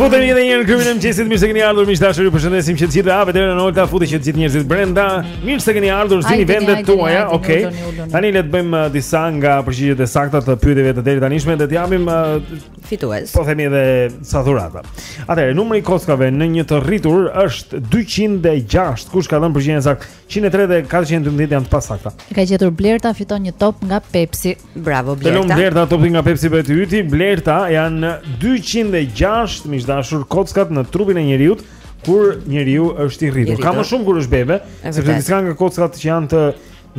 Futemi edhe një herë në klubin e mëngjesit, mirë se keni ardhur, miq të dashur, ju përshëndesim që të gjithë dhe ape, dhe në nolta, futë që të gjithë njerëzit brenda, Mirë se keni ardhur, zini vendet tuaja, ok. Tani le të bëjmë uh, disa nga përgjigjet e sakta të pyetjeve të deritanishme dhe të japim uh, fitues. Po themi edhe ca dhurata. Atëherë, numri i kockave në një të rritur është 206. Kush ka dhënë përgjigjen e saktë? 103 dhe 412 janë të pasakta. E ka gjetur Blerta fiton një top nga Pepsi. Bravo Blerta. Të lumtë Blerta, topi nga Pepsi bëhet i yti. Blerta janë 206 miq të dashur kockat në trupin e njeriut kur njeriu është i rritur. Ka më shumë kur është bebe, sepse disa nga kockat që janë të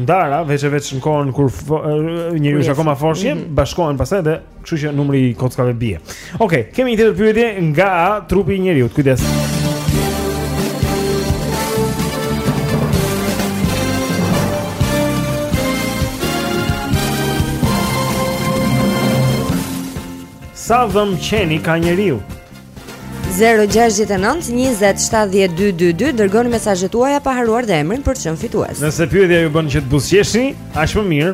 ndara, veç e veç në kohën kur njeriu është akoma foshnje, mm -hmm. bashkohen pastaj dhe kështu që numri i kockave bie. Ok, kemi një tjetër pyetje nga trupi i njeriut. Kujdes. Sa dhëmbë qeni ka njeriu? 0-6-9-20-72-22 Dërgoni mesazhet tuaja pa harruar dhe emrin për të qenë fitues Nëse pyetja ju bën që të buzëqeshni është më mirë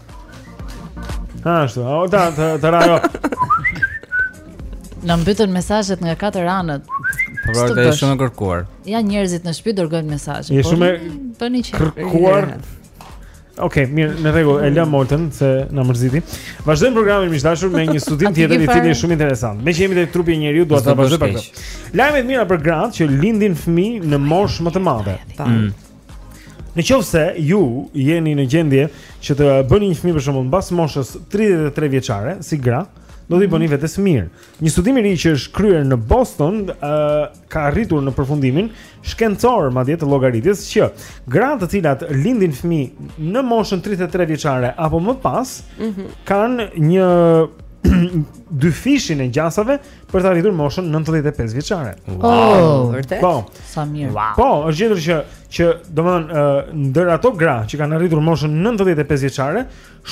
Ha, ashtu, o, ta, ta, ta rajo Na mbytën mesazhet nga katër anët Po po, është shumë e kërkuar Ja njerëzit në shpi dërgojnë mesazhet Je po, shumë e kërkuar Ok, mirë, në rregull, e lëmë molten se në mërziti Vazhdojmë programin miq të dashur me një studim tjetër një tjetër shumë interesant Meqë jemi te trupi i njeriut, dua të vazhdojmë për të Lajmet mira për gratë që lindin fmi në moshë më të madhe mm. Në qoftë se ju jeni në gjendje që të bëni një fmi për shembull mbas moshës 33 vjeçare, si gra, do t'i mhm. bëni vetes mirë. Një studim i ri që është kryer në Boston uh, ka arritur në përfundimin shkencor madje të llogaritjes që gratë të cilat lindin fmi në moshën 33 vjeçare apo më pas, mm -hmm. kanë një dyfishin e gjasave për të arritur moshën 95 vjeçare. Wow, oh, vërtet? Po. Sa mirë. Wow. Po, është gjetur që që domethënë uh, ndër ato gra që kanë arritur moshën 95 vjeçare,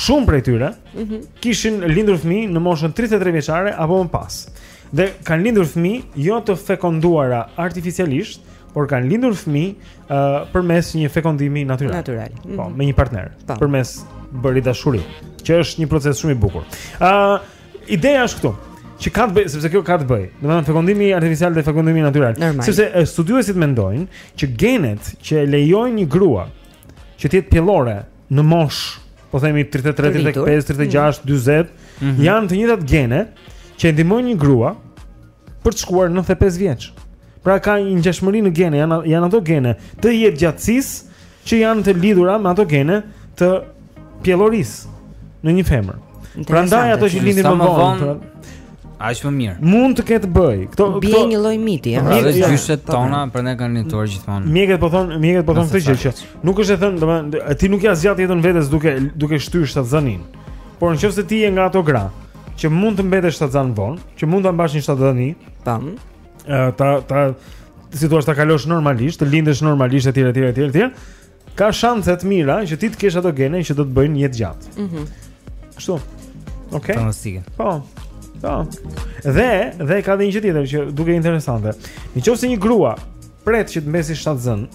shumë prej tyre mm -hmm. kishin lindur fëmijë në moshën 33 vjeçare apo më pas. Dhe kanë lindur fëmijë jo të fekonduara artificialisht, por kanë lindur fëmijë uh, përmes një fekondimi natyral. Natyral. Mm -hmm. Po, mhm. me një partner, po. përmes bërjes dashuri, që është një proces shumë i bukur. Ëh, uh, Ideja është këtu, që ka të bëjë sepse kjo ka të bëjë. Domethënë fekondimi artificial dhe fekondimi natyral. Sepse studiuesit mendojnë që genet që e lejojnë një grua që të jetë pjellore në moshë, po themi 33, 35, 36, 40, mm -hmm. janë të njëjtat gene që e ndihmojnë një grua për të shkuar 95 vjeç. Pra ka një ngjashmëri në gene, janë janë ato gene të jetëgjatësisë që janë të lidhura me ato gene të pjellorisë në një femër. Prandaj ato që lindin më vonë, pra, aq më mirë. Mund të ketë të bëjë. Këtu bie një lloj miti, ëh. Pra, Edhe gjyshet tona prandaj kanë jetuar gjithmonë. Mjekët po thonë, mjekët po thonë këtë gjë që nuk është e thënë, domethënë ti nuk ia zgjat jetën vetes duke duke shtyrë shtatzaninë. Por nëse ti je nga ato gra që mund të mbetesh shtatzan vonë, që mund ta mbash një shtatzani, tam, ta ta si thua ta çosh normalisht, të lindesh normalisht etj etj etj etj. Ka shanse të mira që ti të kesh ato gene që do të të bëjnë jetëgjatë. Mhm. Mm Kështu. Okej. Okay. Fantastike. Po. Po. Dhe dhe ka dhe një gjë tjetër që duket interesante. Në qoftë se një grua pret që të mbesi shtatzënë,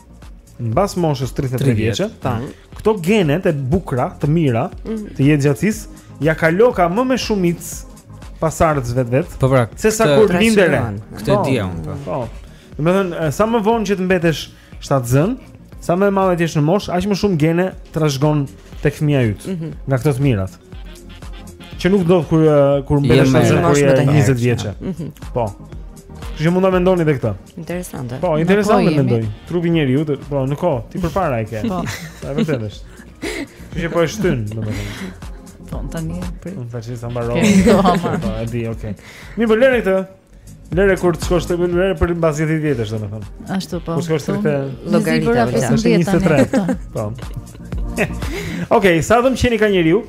mbas moshës 33 vjeçe, tan, këto genet e bukura, të mira, mhm. të jetëgjatësisë, ia kaloka më me shumicë pasardhësve të vet. Po pra, sesa kur lind e re. Këtë e dija unë. Po. po. Domethënë, sa më vonë që të mbetesh shtatzënë, sa më e madhe të jesh në moshë, aq më shumë gene trashëgon tek fëmija yt. Mm -hmm. Nga këto të mirat. Që nuk ndodh kur kur mbetesh në zemër kur je 20 vjeç. Mhm. Po. Kështu që mund ta mendoni edhe këtë. Interesante. Po, interesante po mendoj. Trupi i njeriu, po në kohë, ti përpara e ke. Po. Është vërtetë. Kështu që po e shtyn, domethënë. Po, tani prit. Unë tash sa mbaroj. Po, e di, okay. Mi bëleni po, këtë. Lëre kur të shkosh të lëre për mbas 10 vjetësh domethënë. Ashtu po. Kur shkosh te llogarit për 23. Po. Okej, sa dhëmbë qeni ka njeriu?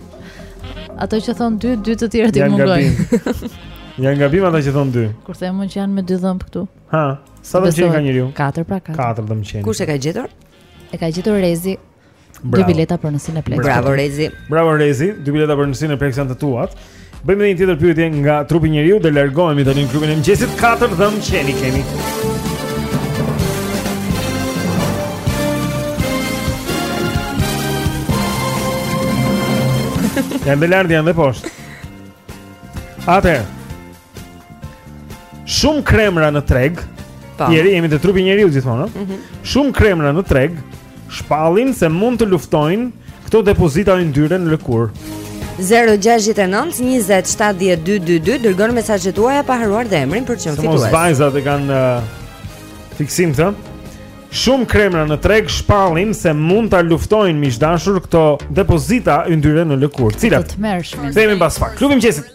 Ato që thon dy, dy të tjerë të mungojnë. Janë gabim ata që thon dy. Kur them që janë me dy dhëmbë këtu. Ha, sa dhëmbë qeni ka njeriu? 4 pra 4. 4 dhëmbë qeni. Kush e ka gjetur? E ka gjetur Rezi. Dy bileta për në Cineplex. Bravo Rezi. Bravo Rezi, dy bileta për në Cineplex janë të tuat. Bëjmë edhe një tjetër pyetje nga trupi i njeriu dhe largohemi tani në klubin e mëngjesit 4 dhëmbë qeni kemi. Janë dhe lart, janë dhe poshtë Atëherë Shumë kremra në treg. Po. Jeri jemi te trupi i njeriut gjithmonë, ëh. Mm -hmm. Shumë kremra në treg shpallin se mund të luftojnë këto depozita yndyre në lëkurë. 0-6-9-27-12-22 Dërgoni mesazhet tuaja pa harruar dhe emrin për të na fituar. Sidomos vajzat e kanë uh, fiksim këto Shumë kremra në treg shpallin se mund ta luftojnë miq të dashur këto depozita yndyre në lëkurë. Cilat? Të tmerrshme. Themi mbas pak. Klubi i mëngjesit.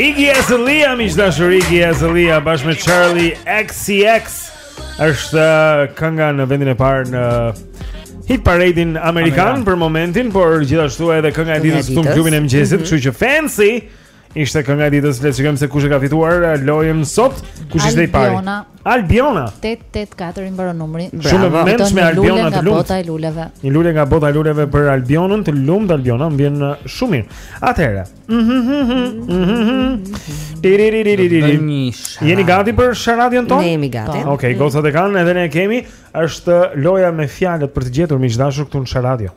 Iggy Azalea, miq të dashur Iggy Azalea, bashkë me Charlie XCX është uh, kënga në vendin e parë në hit paradën amerikane për momentin Por gjithashtu edhe kënga e ditës këtu në klubin e mëngjesit mm -hmm. Kështu që Fancy ishte kënga e ditës Le të shikojmë se kush e ka fituar uh, lojën sot Kush ishte i pari Albiona. 884 i mbaron numri. Shumë mirë Albiona të lumtë. Bota e luleve. Një lule nga bota e luleve për Albionën, të lumtë Albiona, më vjen uh, shumë mirë. Atëherë. Jeni gati për sharadion tonë? Ne jemi gati. Po. Okej, gocat e kanë, edhe ne e kemi. Është loja me fjalët për të gjetur miq të dashur këtu në sharadio.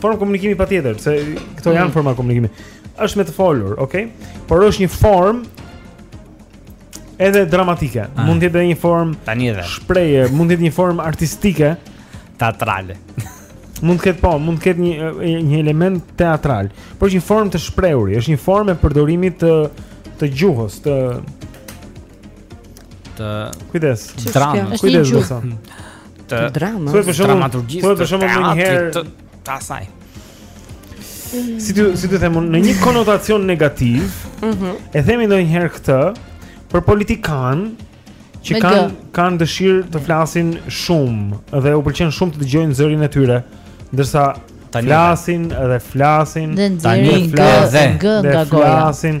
Formë komunikimi patjetër, se këto janë mm. forma komunikimi është me të folur, okay? Por është një formë edhe dramatike. Ah. Mund të jetë një formë tani edhe. Shprehje, mund të jetë një formë artistike, teatrale. mund të ketë po, mund të ketë një një element teatral, por është një formë të shprehuri, është një formë e përdorimit të të gjuhës, të Të kujdes. Drama, kujdes do sa. Të drama. Thuaj për shembull, thuaj për shembull një herë të asaj. Si ti si ti them në një konotacion negativ, ëh, mhm. e themi ndonjëherë këtë për politikanë që kanë kanë dëshirë të flasin shumë dhe u pëlqen shumë të dëgjojnë zërin e tyre, ndërsa tani flasin dhe flasin tani flasin dhe flasin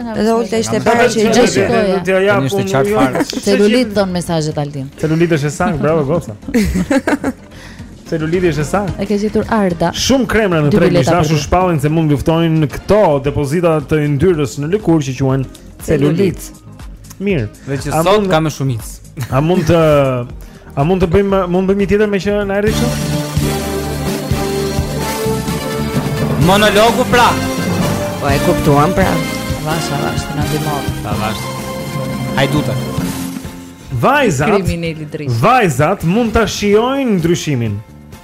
Edhe Olta ishte e para që e gjeti. Po ishte qartë fare. Celulit thonë mesazhet Altin. Celulit është saktë, bravo goca. Celulit është saktë. E ke gjetur Arda. Shumë kremra në treg, ashtu shpallin se mund luftojnë këto depozita të yndyrës në lëkurë që quhen celulit. Mirë. Dhe që sot ka më shumicë. A mund të A mund të bëjmë mund të bëjmë një tjetër me që na erdhi këtu? Monologu pra. Po e kuptuam pra. Avash, avash, na dimon. Avash. Hajduta. Vajzat. Kriminali drejt. Vajzat mund ta shijojnë ndryshimin.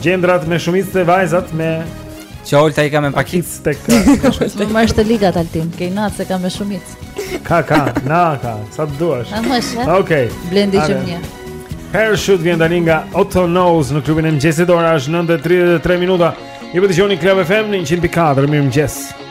Gjendrat me shumicë te vajzat meqë Olta i ka me pakicë Më më është të ligat Altin Ke inat se kam me shumicë Ka, ka, na, ka, sa të duash A më është, he? Okej Blendi që më një Parachute vjen tani nga Otto Knows në klubin e mëngjesit Ora është 9.33 minuta Ju po dëgjoni Club FM në 104 Mirëmëngjes Mirëmëngjes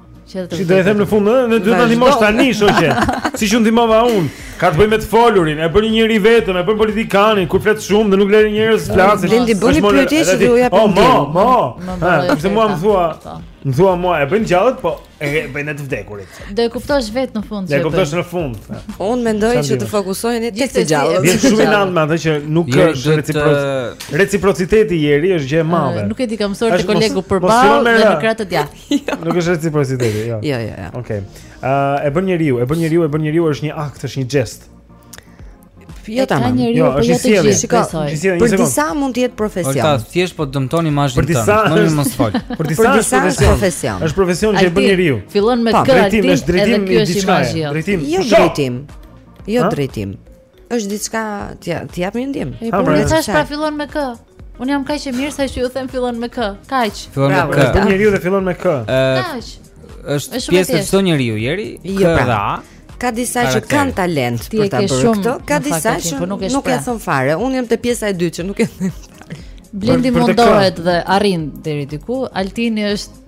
Si do e them në fund, ëh, ne duhet ta ndihmosh tani, shoqë. Si ju ndihmova unë? Ka të bëjë me të folurin, e bën një njeri vetëm, e bën politikani, kur flet shumë dhe nuk lë njerëz të flasin. Lindi bëni pyetje që do ja po. Po, po. Ha, ti mua më thua. Më thua mua, e bëjnë të gjallët, apo e bëjnë të vdekurit. Do e kuptosh vetë në fund. Do e kuptosh në fund. Unë mendoj që të fokusoheni tek të gjallët. Është shumë i natë me atë që nuk është reciprociteti i njeriut është gjë e madhe. Nuk e di kam mësuar te kolegu përballë në krah të djathtë. Jo. Nuk është reciprociteti, jo. Jo, jo, jo. Okej. Okay. Uh, e bën njeriu, e bën njeriu, e bën njeriu është një akt, është një gjest. Jo tamam. Jo, po është si sjellje, shiko. Për disa mund të jetë profesion. Po thjesht po dëmton imazhin tënd. Për disa nuk mos fol. Për disa është profesion. Është profesion që e bën njeriu. Fillon me kë drejtim, është drejtim i diçka. Drejtim. Jo drejtim. Jo drejtim. Është diçka të të jap një ndihmë. E po e thashë pra fillon me kë? Unë jam kaq e mirë sa që ju them fillon me kë. Kaq. Fillon me kë? Po njeriu dhe fillon me kë? Kaq. Është pjesë e çdo njeriu, jeri? Jo, pra. Dha. Ka disa që kanë talent për ta bërë këtë, ka disa që po nuk e thonë fare. Unë jam te pjesa e dytë që nuk e them. Blendi mundohet dhe arrin deri diku. Altini është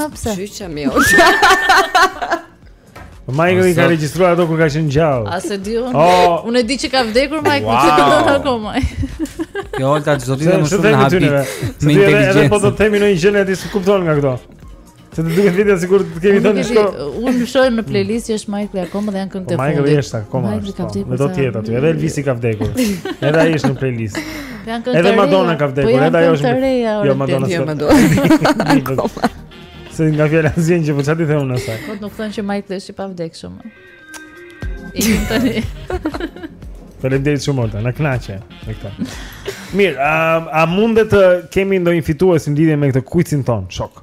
Ha pse? Qyqa moj Po Michael i ka regjistruar ato kur ka qenë gjallë. A se di unë. Oh. Unë e di që ka vdekur Michael, nuk e di dot akoma. Kjo Olta çdo ditë më shumë na habit. Me inteligjencë. Edhe po të themi në një gjë ne di se kupton nga këto. Se të duket video sikur të kemi thënë shko. Unë shoh në playlist që është Michael akoma dhe janë këngët e fundit. Michael është akoma. Michael ka po. vdekur. Me do të jetë aty. Edhe Elvisi ka vdekur. Edhe ai është në playlist. Janë këngë Edhe Madonna ka vdekur, po edhe ajo është. Jo Madonna. Jo Madonna. Se nga fjala vjen që po ça t'i them unë asaj. Po nuk thonë që Michael është i pavdekshëm. I tani. Faleminderit shumë Olta, na kënaqe me këtë. Mirë, a, a mundet të kemi ndonjë fitues në lidhje me këtë kuizin tonë? Shok.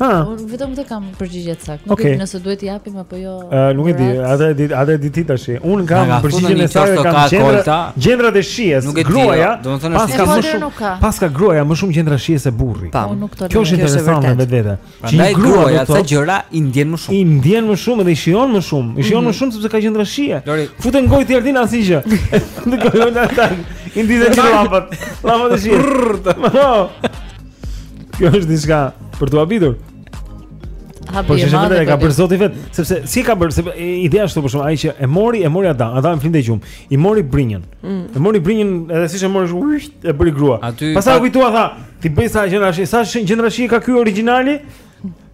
Ha. Unë vetëm këtë kam përgjigje të saktë. Nuk okay. e di nëse duhet t'i japim apo jo. Uh, nuk e di, atë e di, atë e di ti tash. Unë kam përgjigjen e saktë, kam gjëndra, gjëndrat e shijes. Gruaja, domethënë paska më shumë. Paska gruaja më shumë gjëndra shijes se burri. Kjo është interesante me vërtet. Që një grua ca gjëra i ndjen më shumë. I ndjen më shumë dhe i shijon më shumë. I shijon më mhm. shumë sepse ka gjëndra shije. Futen gojë ti erdhin asgjë. Në gojë ata. I ndjen ato lapat. Lapat e shijes. Kjo është diçka për t'u habitur. Habi po e madhe vetë e ka bërë zoti vetë, sepse si ka bërë, sepse ideja është për shembull, ai që e mori, e mori ata, Adami flinte gjumë, i mori brinjën, mm. e mori brinjën edhe siç e mori shumë, e bëri grua. Pastaj u kujtua tha, t'i bëj sa gjëndra shije, sa gjëndra shije ka ky origjinali,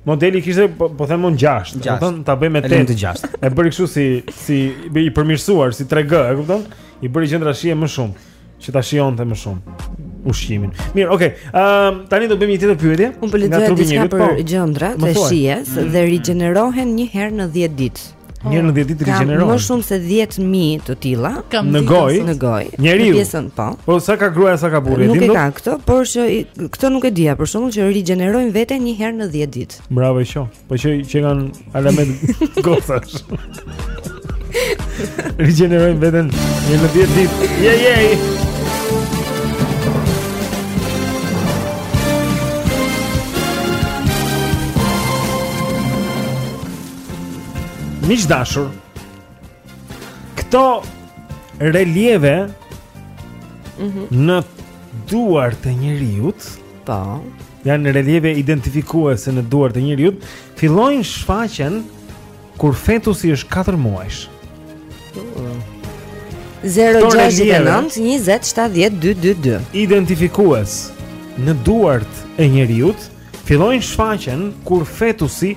modeli kishte po, po themi 6, domethënë ta bëjmë me 8 6. E bëri kështu si si i përmirësuar si 3G, e kupton? I bëri gjëndra shije më shumë. që ta shijonte më shumë ushqimin. Mirë, okay. Ëm ehm, tani do të bëjmë një tjetër pyetje. Unë po lexoj diçka për po, gjëndrat e shijes mm. dhe rigjenerohen një herë në 10 ditë. Oh. Një herë në 10 ditë rigjenerohen. Më shumë se 10000 të tilla në gojë. Në gojë. Njeriu. Pjesën po. Po sa ka gruaja, sa ka burri, e di. Nuk e ka këtë, por që këtë nuk e dija, për shembull që rigjenerojnë veten një herë në 10 ditë. Bravo i qoftë. Po që që kanë alamet gocash. Rigjenerojnë veten një në dhjetë ditë. Je, je, je. Miq të dashur, këto relieve mm -hmm. në duart e njeriut, ta, po. janë relieve identifikuese në duart e njeriut, fillojnë shfaqen kur fetusi është 4 muajsh. 0-6-9-27-12-2 Identifikues Në duart e njeriut Fillojnë shfaqen Kur fetusi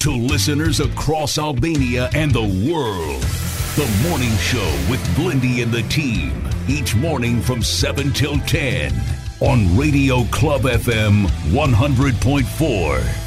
To listeners across Albania and the world, the morning show with Blendi and the team, each morning from 7 till 10 on Radio Club FM 100.4.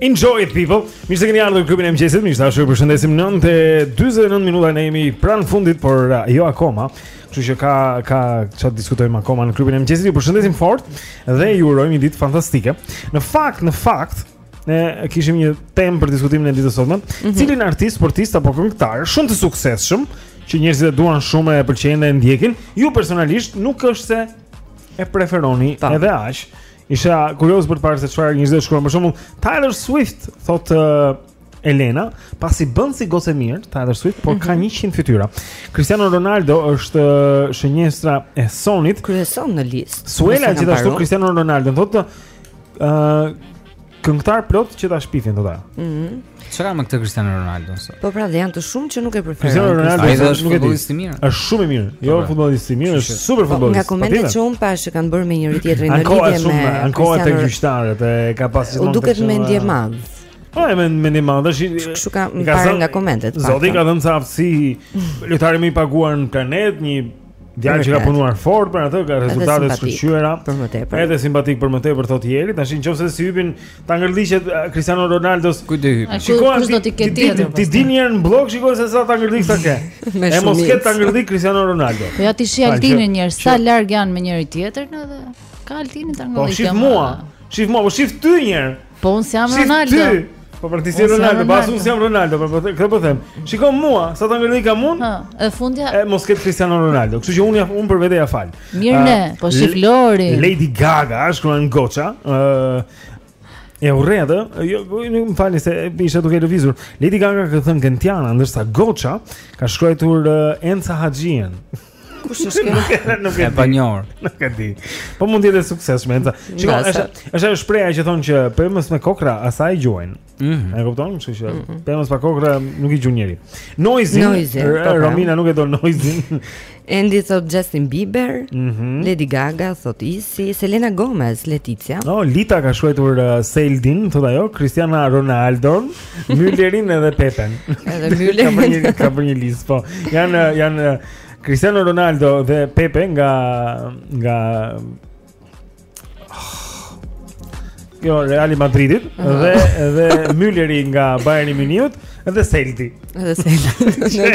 Enjoy it people. Mirë se se erdhët në klubin e mëngjesit. Miq të dashur, ju përshëndesim 9:49 minuta ne jemi pranë fundit, por uh, jo akoma. Kështu që ka ka çfarë diskutojmë akoma në klubin e mëngjesit. Ju përshëndesim fort dhe ju urojmë një ditë fantastike. Në fakt, në fakt, Ne kishim një temë për diskutimin e ditës sotme, mm -hmm. cilin artist, sportist apo këngëtar shumë të suksesshëm që njerëzit e duan shumë e pëlqejnë dhe e ndjekin, ju personalisht nuk është se e preferoni Po. edhe aq. Isha kurioz për të parë se çfarë njerëzit shkruan. Për shembull, Taylor Swift thotë uh, Elena, pasi bën si gocë mirë, Taylor Swift, por mm -hmm. ka 100 mhm. fytyra. Cristiano Ronaldo është uh, shënjestra e Sonit. Kryeson në listë. Suela gjithashtu Cristiano Ronaldo thotë Ëh, uh, këngëtar plot që ta shpifin total. Mhm. Mm Ça kanë me këtë Cristiano Ronaldo? Po pra, dhe janë shumë që nuk e preferojnë. Cristiano Ronaldo është shumë i mirë. Është shumë i mirë. Jo pra. futbollist i mirë, është super po, futbollist. Nga komentet që unë pashë që kanë bërë me njëri tjetrin në lidhje me Ankohet te gjyqtarët e ka pasur. U duket mendjemadh. Po e mend mendjemadh, është kështu ka parë nga komentet. Zoti i ka dhënë sa aftësi lojtari më i paguar në planet, një Djalë që ka punuar fort për atë, ka rezultate të shkëlqyera. Për më tepër. Edhe simpatik për më tepër thotë Jeri, tash nëse s'i hipin tangërllëqet e, Cristiano Ronaldo. Ku do hip? Shikoj do të ketë tjetër. Ti dil një herë në Bllok shiko se sa tangërllëk sa ke. E mos ketë tangërllëk Cristiano Ronaldo. Po ja ti shi Altinin një herë, sa larg janë me njëri tjetrin edhe. Ka Altini po, tangërllëk. Po shif mua. Shif mua, po shif ty një herë. Po unë s'jam Ronaldo. Po pra ti s'je Ronaldo, as unë s'jam Ronaldo, po, po këtë po them. Shiko mua, sa tangërllëk kam unë? E fundja. E mos ketë Cristiano Ronaldo. Kështu që unë unë për vete ia fal. Mirë ne, po si Flori. Lady Gaga, ka shkruar goca, ë E urrej atë, jo, nuk më falni se isha duke lëvizur. Lady Gaga ka thënë Gentiana, ndërsa goca ka shkruajtur Enca Haxhinë. Kush është kjo? Nuk e di. Nuk e di. Po mund të jetë e suksesshme. Shiko, është është ajo shprehja që thonë që pemës me kokrra asaj i gjuajnë. Mhm. E kupton? Kështu që mhm. pemës pa kokrra nuk i gjuan njeri. Noizin, po pra. Romina nuk e do Noizin. Endi thotë Justin Bieber, mm -hmm. Lady Gaga thotë Isi, Selena Gomez, Letizia. Melita ka shkruajtur uh, Seldin, thotë ajo, Cristiano Ronaldon. Müllerin edhe Pepen. Edhe Müllerin ka bërë një listë, po. Janë janë Cristiano Ronaldo dhe Pepe nga nga Jo, Reali i Madridit uh -huh. dhe dhe Mülleri nga Bayerni i Mynihut dhe Selti. Dhe Seldi.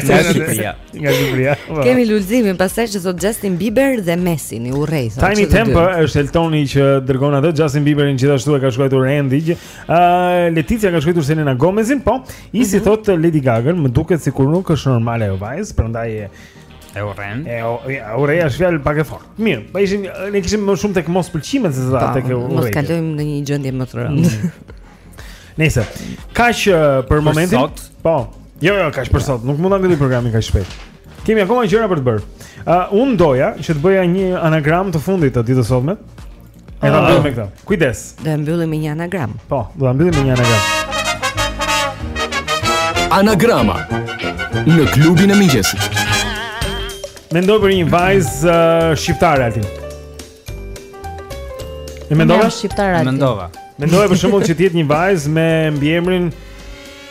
Nga Shqipëria. Nga Shqipëria. Po. Kemi Lulzimin pastaj që thotë Justin Bieber dhe Messin e urrej. Tinie Tempah është Eltoni që dërgon atë Justin Bieberin gjithashtu e ka shkruajtur Endi Uh, Leticia ka shkruar Selena Gomezin, po, i si mm -hmm. thot Lady Gaga, më duket sikur nuk është normale ajo vajzë, prandaj e e urren. E urren është fjalë pak e fortë. Mirë, pa po ishim ne kishim më shumë tek mos pëlqimet se sa tek urrejtja. Mos kalojmë në një gjendje më të rëndë. Mhm. Nëse kaq për momentin, po. Jo, jo, kaq për sot, nuk mund ta mbyllim programin kaq shpejt. Kemi akoma gjëra për të bërë. Uh, unë doja që të bëja një anagram të fundit të ditës së sotme. Dhe ta mbyllim me këtë. Kujdes. Do e mbyllim me një anagram. Po, do ta mbyllim me një anagram. Anagrama në klubin e mëngjesit. Mendoj për një vajzë uh, shqiptare aty. E mendove? Një shqiptare aty. Mendova. Mendoj për shembull që të jetë një vajzë me mbiemrin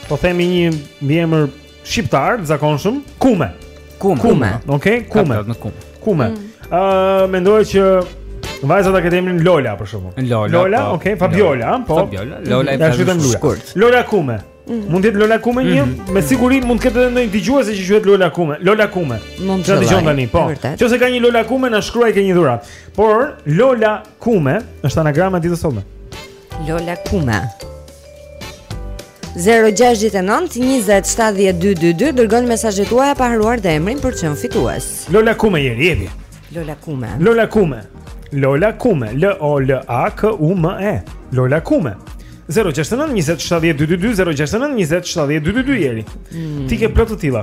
po themi një mbiemër shqiptar të zakonshëm, kume. Kume. Kume. Okej, okay? kume. Ka kume. Kume. Mm. Ë, uh, mendoj që Vajza ta ketë emrin Lola për shembull. Lola, Lola, po, okay, Fabiola, Lola, po. Fabiola, Lola më shkurt. Lola Kume. Mm. Mund të jetë Lola Kume një? Mm -hmm. Me siguri mund të ketë edhe ndonjë dëgjuese që quhet Lola Kume. Lola Kume. Mund të dëgjon tani, po. Nëse ka një Lola Kume, na shkruaj ke një dhuratë. Por Lola Kume është anagrama e ditës së sotme. Lola Kume. 0-6-9-20-70-222 Dërgoni mesazhet tuaja pa harruar dhe emrin për të qenë fitues Lola Kume jeri, jeri Lola Kume Lola Kume Lola Kume L-O-L-A-K-U-M-E Lola Kume 0-6-9-20-70-222 0-6-9-20-70-222 jeri mm. Ti ke plot të tilla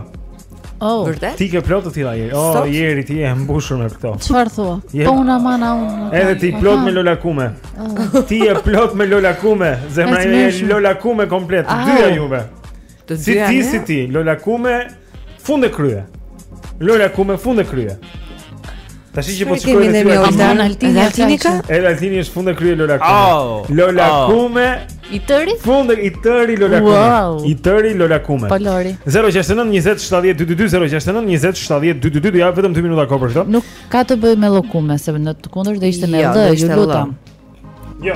Oh. Vërtet? Ti ke plot të tilla Jeri. Oh, Jeri ti je mbushur me këto. Çfarë thua? Po una mana unë. Edhe ti plot me lola kume. Oh. Ti je plot me lola kume. Zemra ime je lola kume komplet. Të dyja juve. Të dyja. Si ti si ti, lola kume fund e krye. Lola kume fund e krye. Tash që po shikoj në video të Altini, Altini ka? Edhe Altini është fund e krye Lola Kume. Oh, Lola oh. Kume. I tëri? Fund e krye i tëri Lola Kume. Wow. I tëri Lola Kume. Po Lori. 069 20 70 222 069 20 70 222 ja vetëm 2 minuta kohë për këtë. Nuk ka të bëjë me llokume, se në të kundërt do ishte me ll, ju lutem. Jo.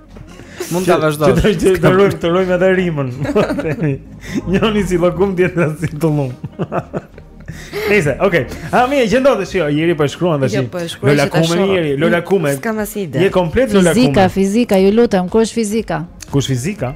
Mund ta vazhdosh. Të do të ruajmë të ruajmë edhe rimën. Njëri si llokum tjetri si tullum. Nice, okay. A mi e gjendon të shio, jeri po shkruan tash. Jo, po shkruan. Lola Kume jeri, Lola Kume. S'ka më ide. Je komplet Lola Kume. Fizika, fizika, ju lutem, kush fizika? Kush fizika?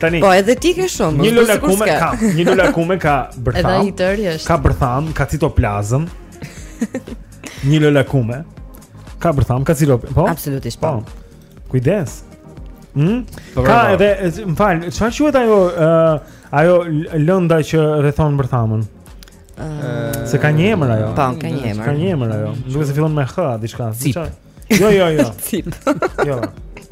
Tani. Po edhe ti ke shumë. Një Lola Kume ka, një lula kume ka bërtham. Edhe ai i tëri është. Ka bërthamë, ka citoplazmë. një Lola Kume ka bërthamë, ka citop, po? Absolutisht po. po. Kujdes. Hm? Ka edhe, më fal, çfarë quhet ajo ë uh, ajo lënda që rrethon bërthamën? Uh, se ka një emër ajo. Po, ka një emër. Ka një emër ajo. Duket se fillon me h, diçka. Cip. Jo, jo, jo. Cit. Jo.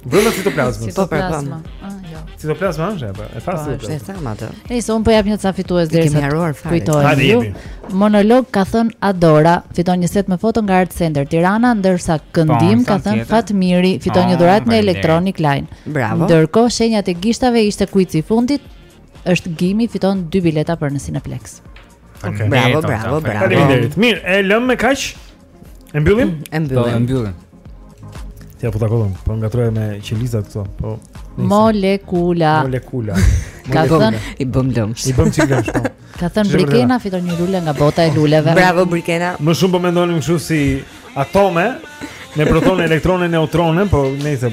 Vëlla citoplazma. Citoplazma. Ah, jo. Citoplazma është apo? E thashë. Po, e thamë atë. Ndërsa un po jap një ca fitues deri sa. Kujtoj. Monolog ka thën Adora, fiton një set me foto nga Art Center Tirana, ndërsa po, këndim ka thën Fatmiri, fiton një ah, dhuratë në Electronic Line. Bravo. Ndërkohë shenjat e gishtave ishte kuici i fundit, është Gimi fiton dy bileta për në Cineplex. Bravo, bravo, bravo. Faleminderit. Mirë, e lëm me kaq. E mbyllim? E mbyllim. Po, e mbyllim. Ti apo takon, po ngatrroj me qelizat këto, po. Molekula. Molekula. Ka thënë i bëm lëmsh. I bëm çik lëmsh. Po. Ka thënë Brikena fiton një lule nga bota e luleve. Bravo Brikena. Më shumë po mendonim kështu si atome me protonë, elektronë, neutronë, po nejse.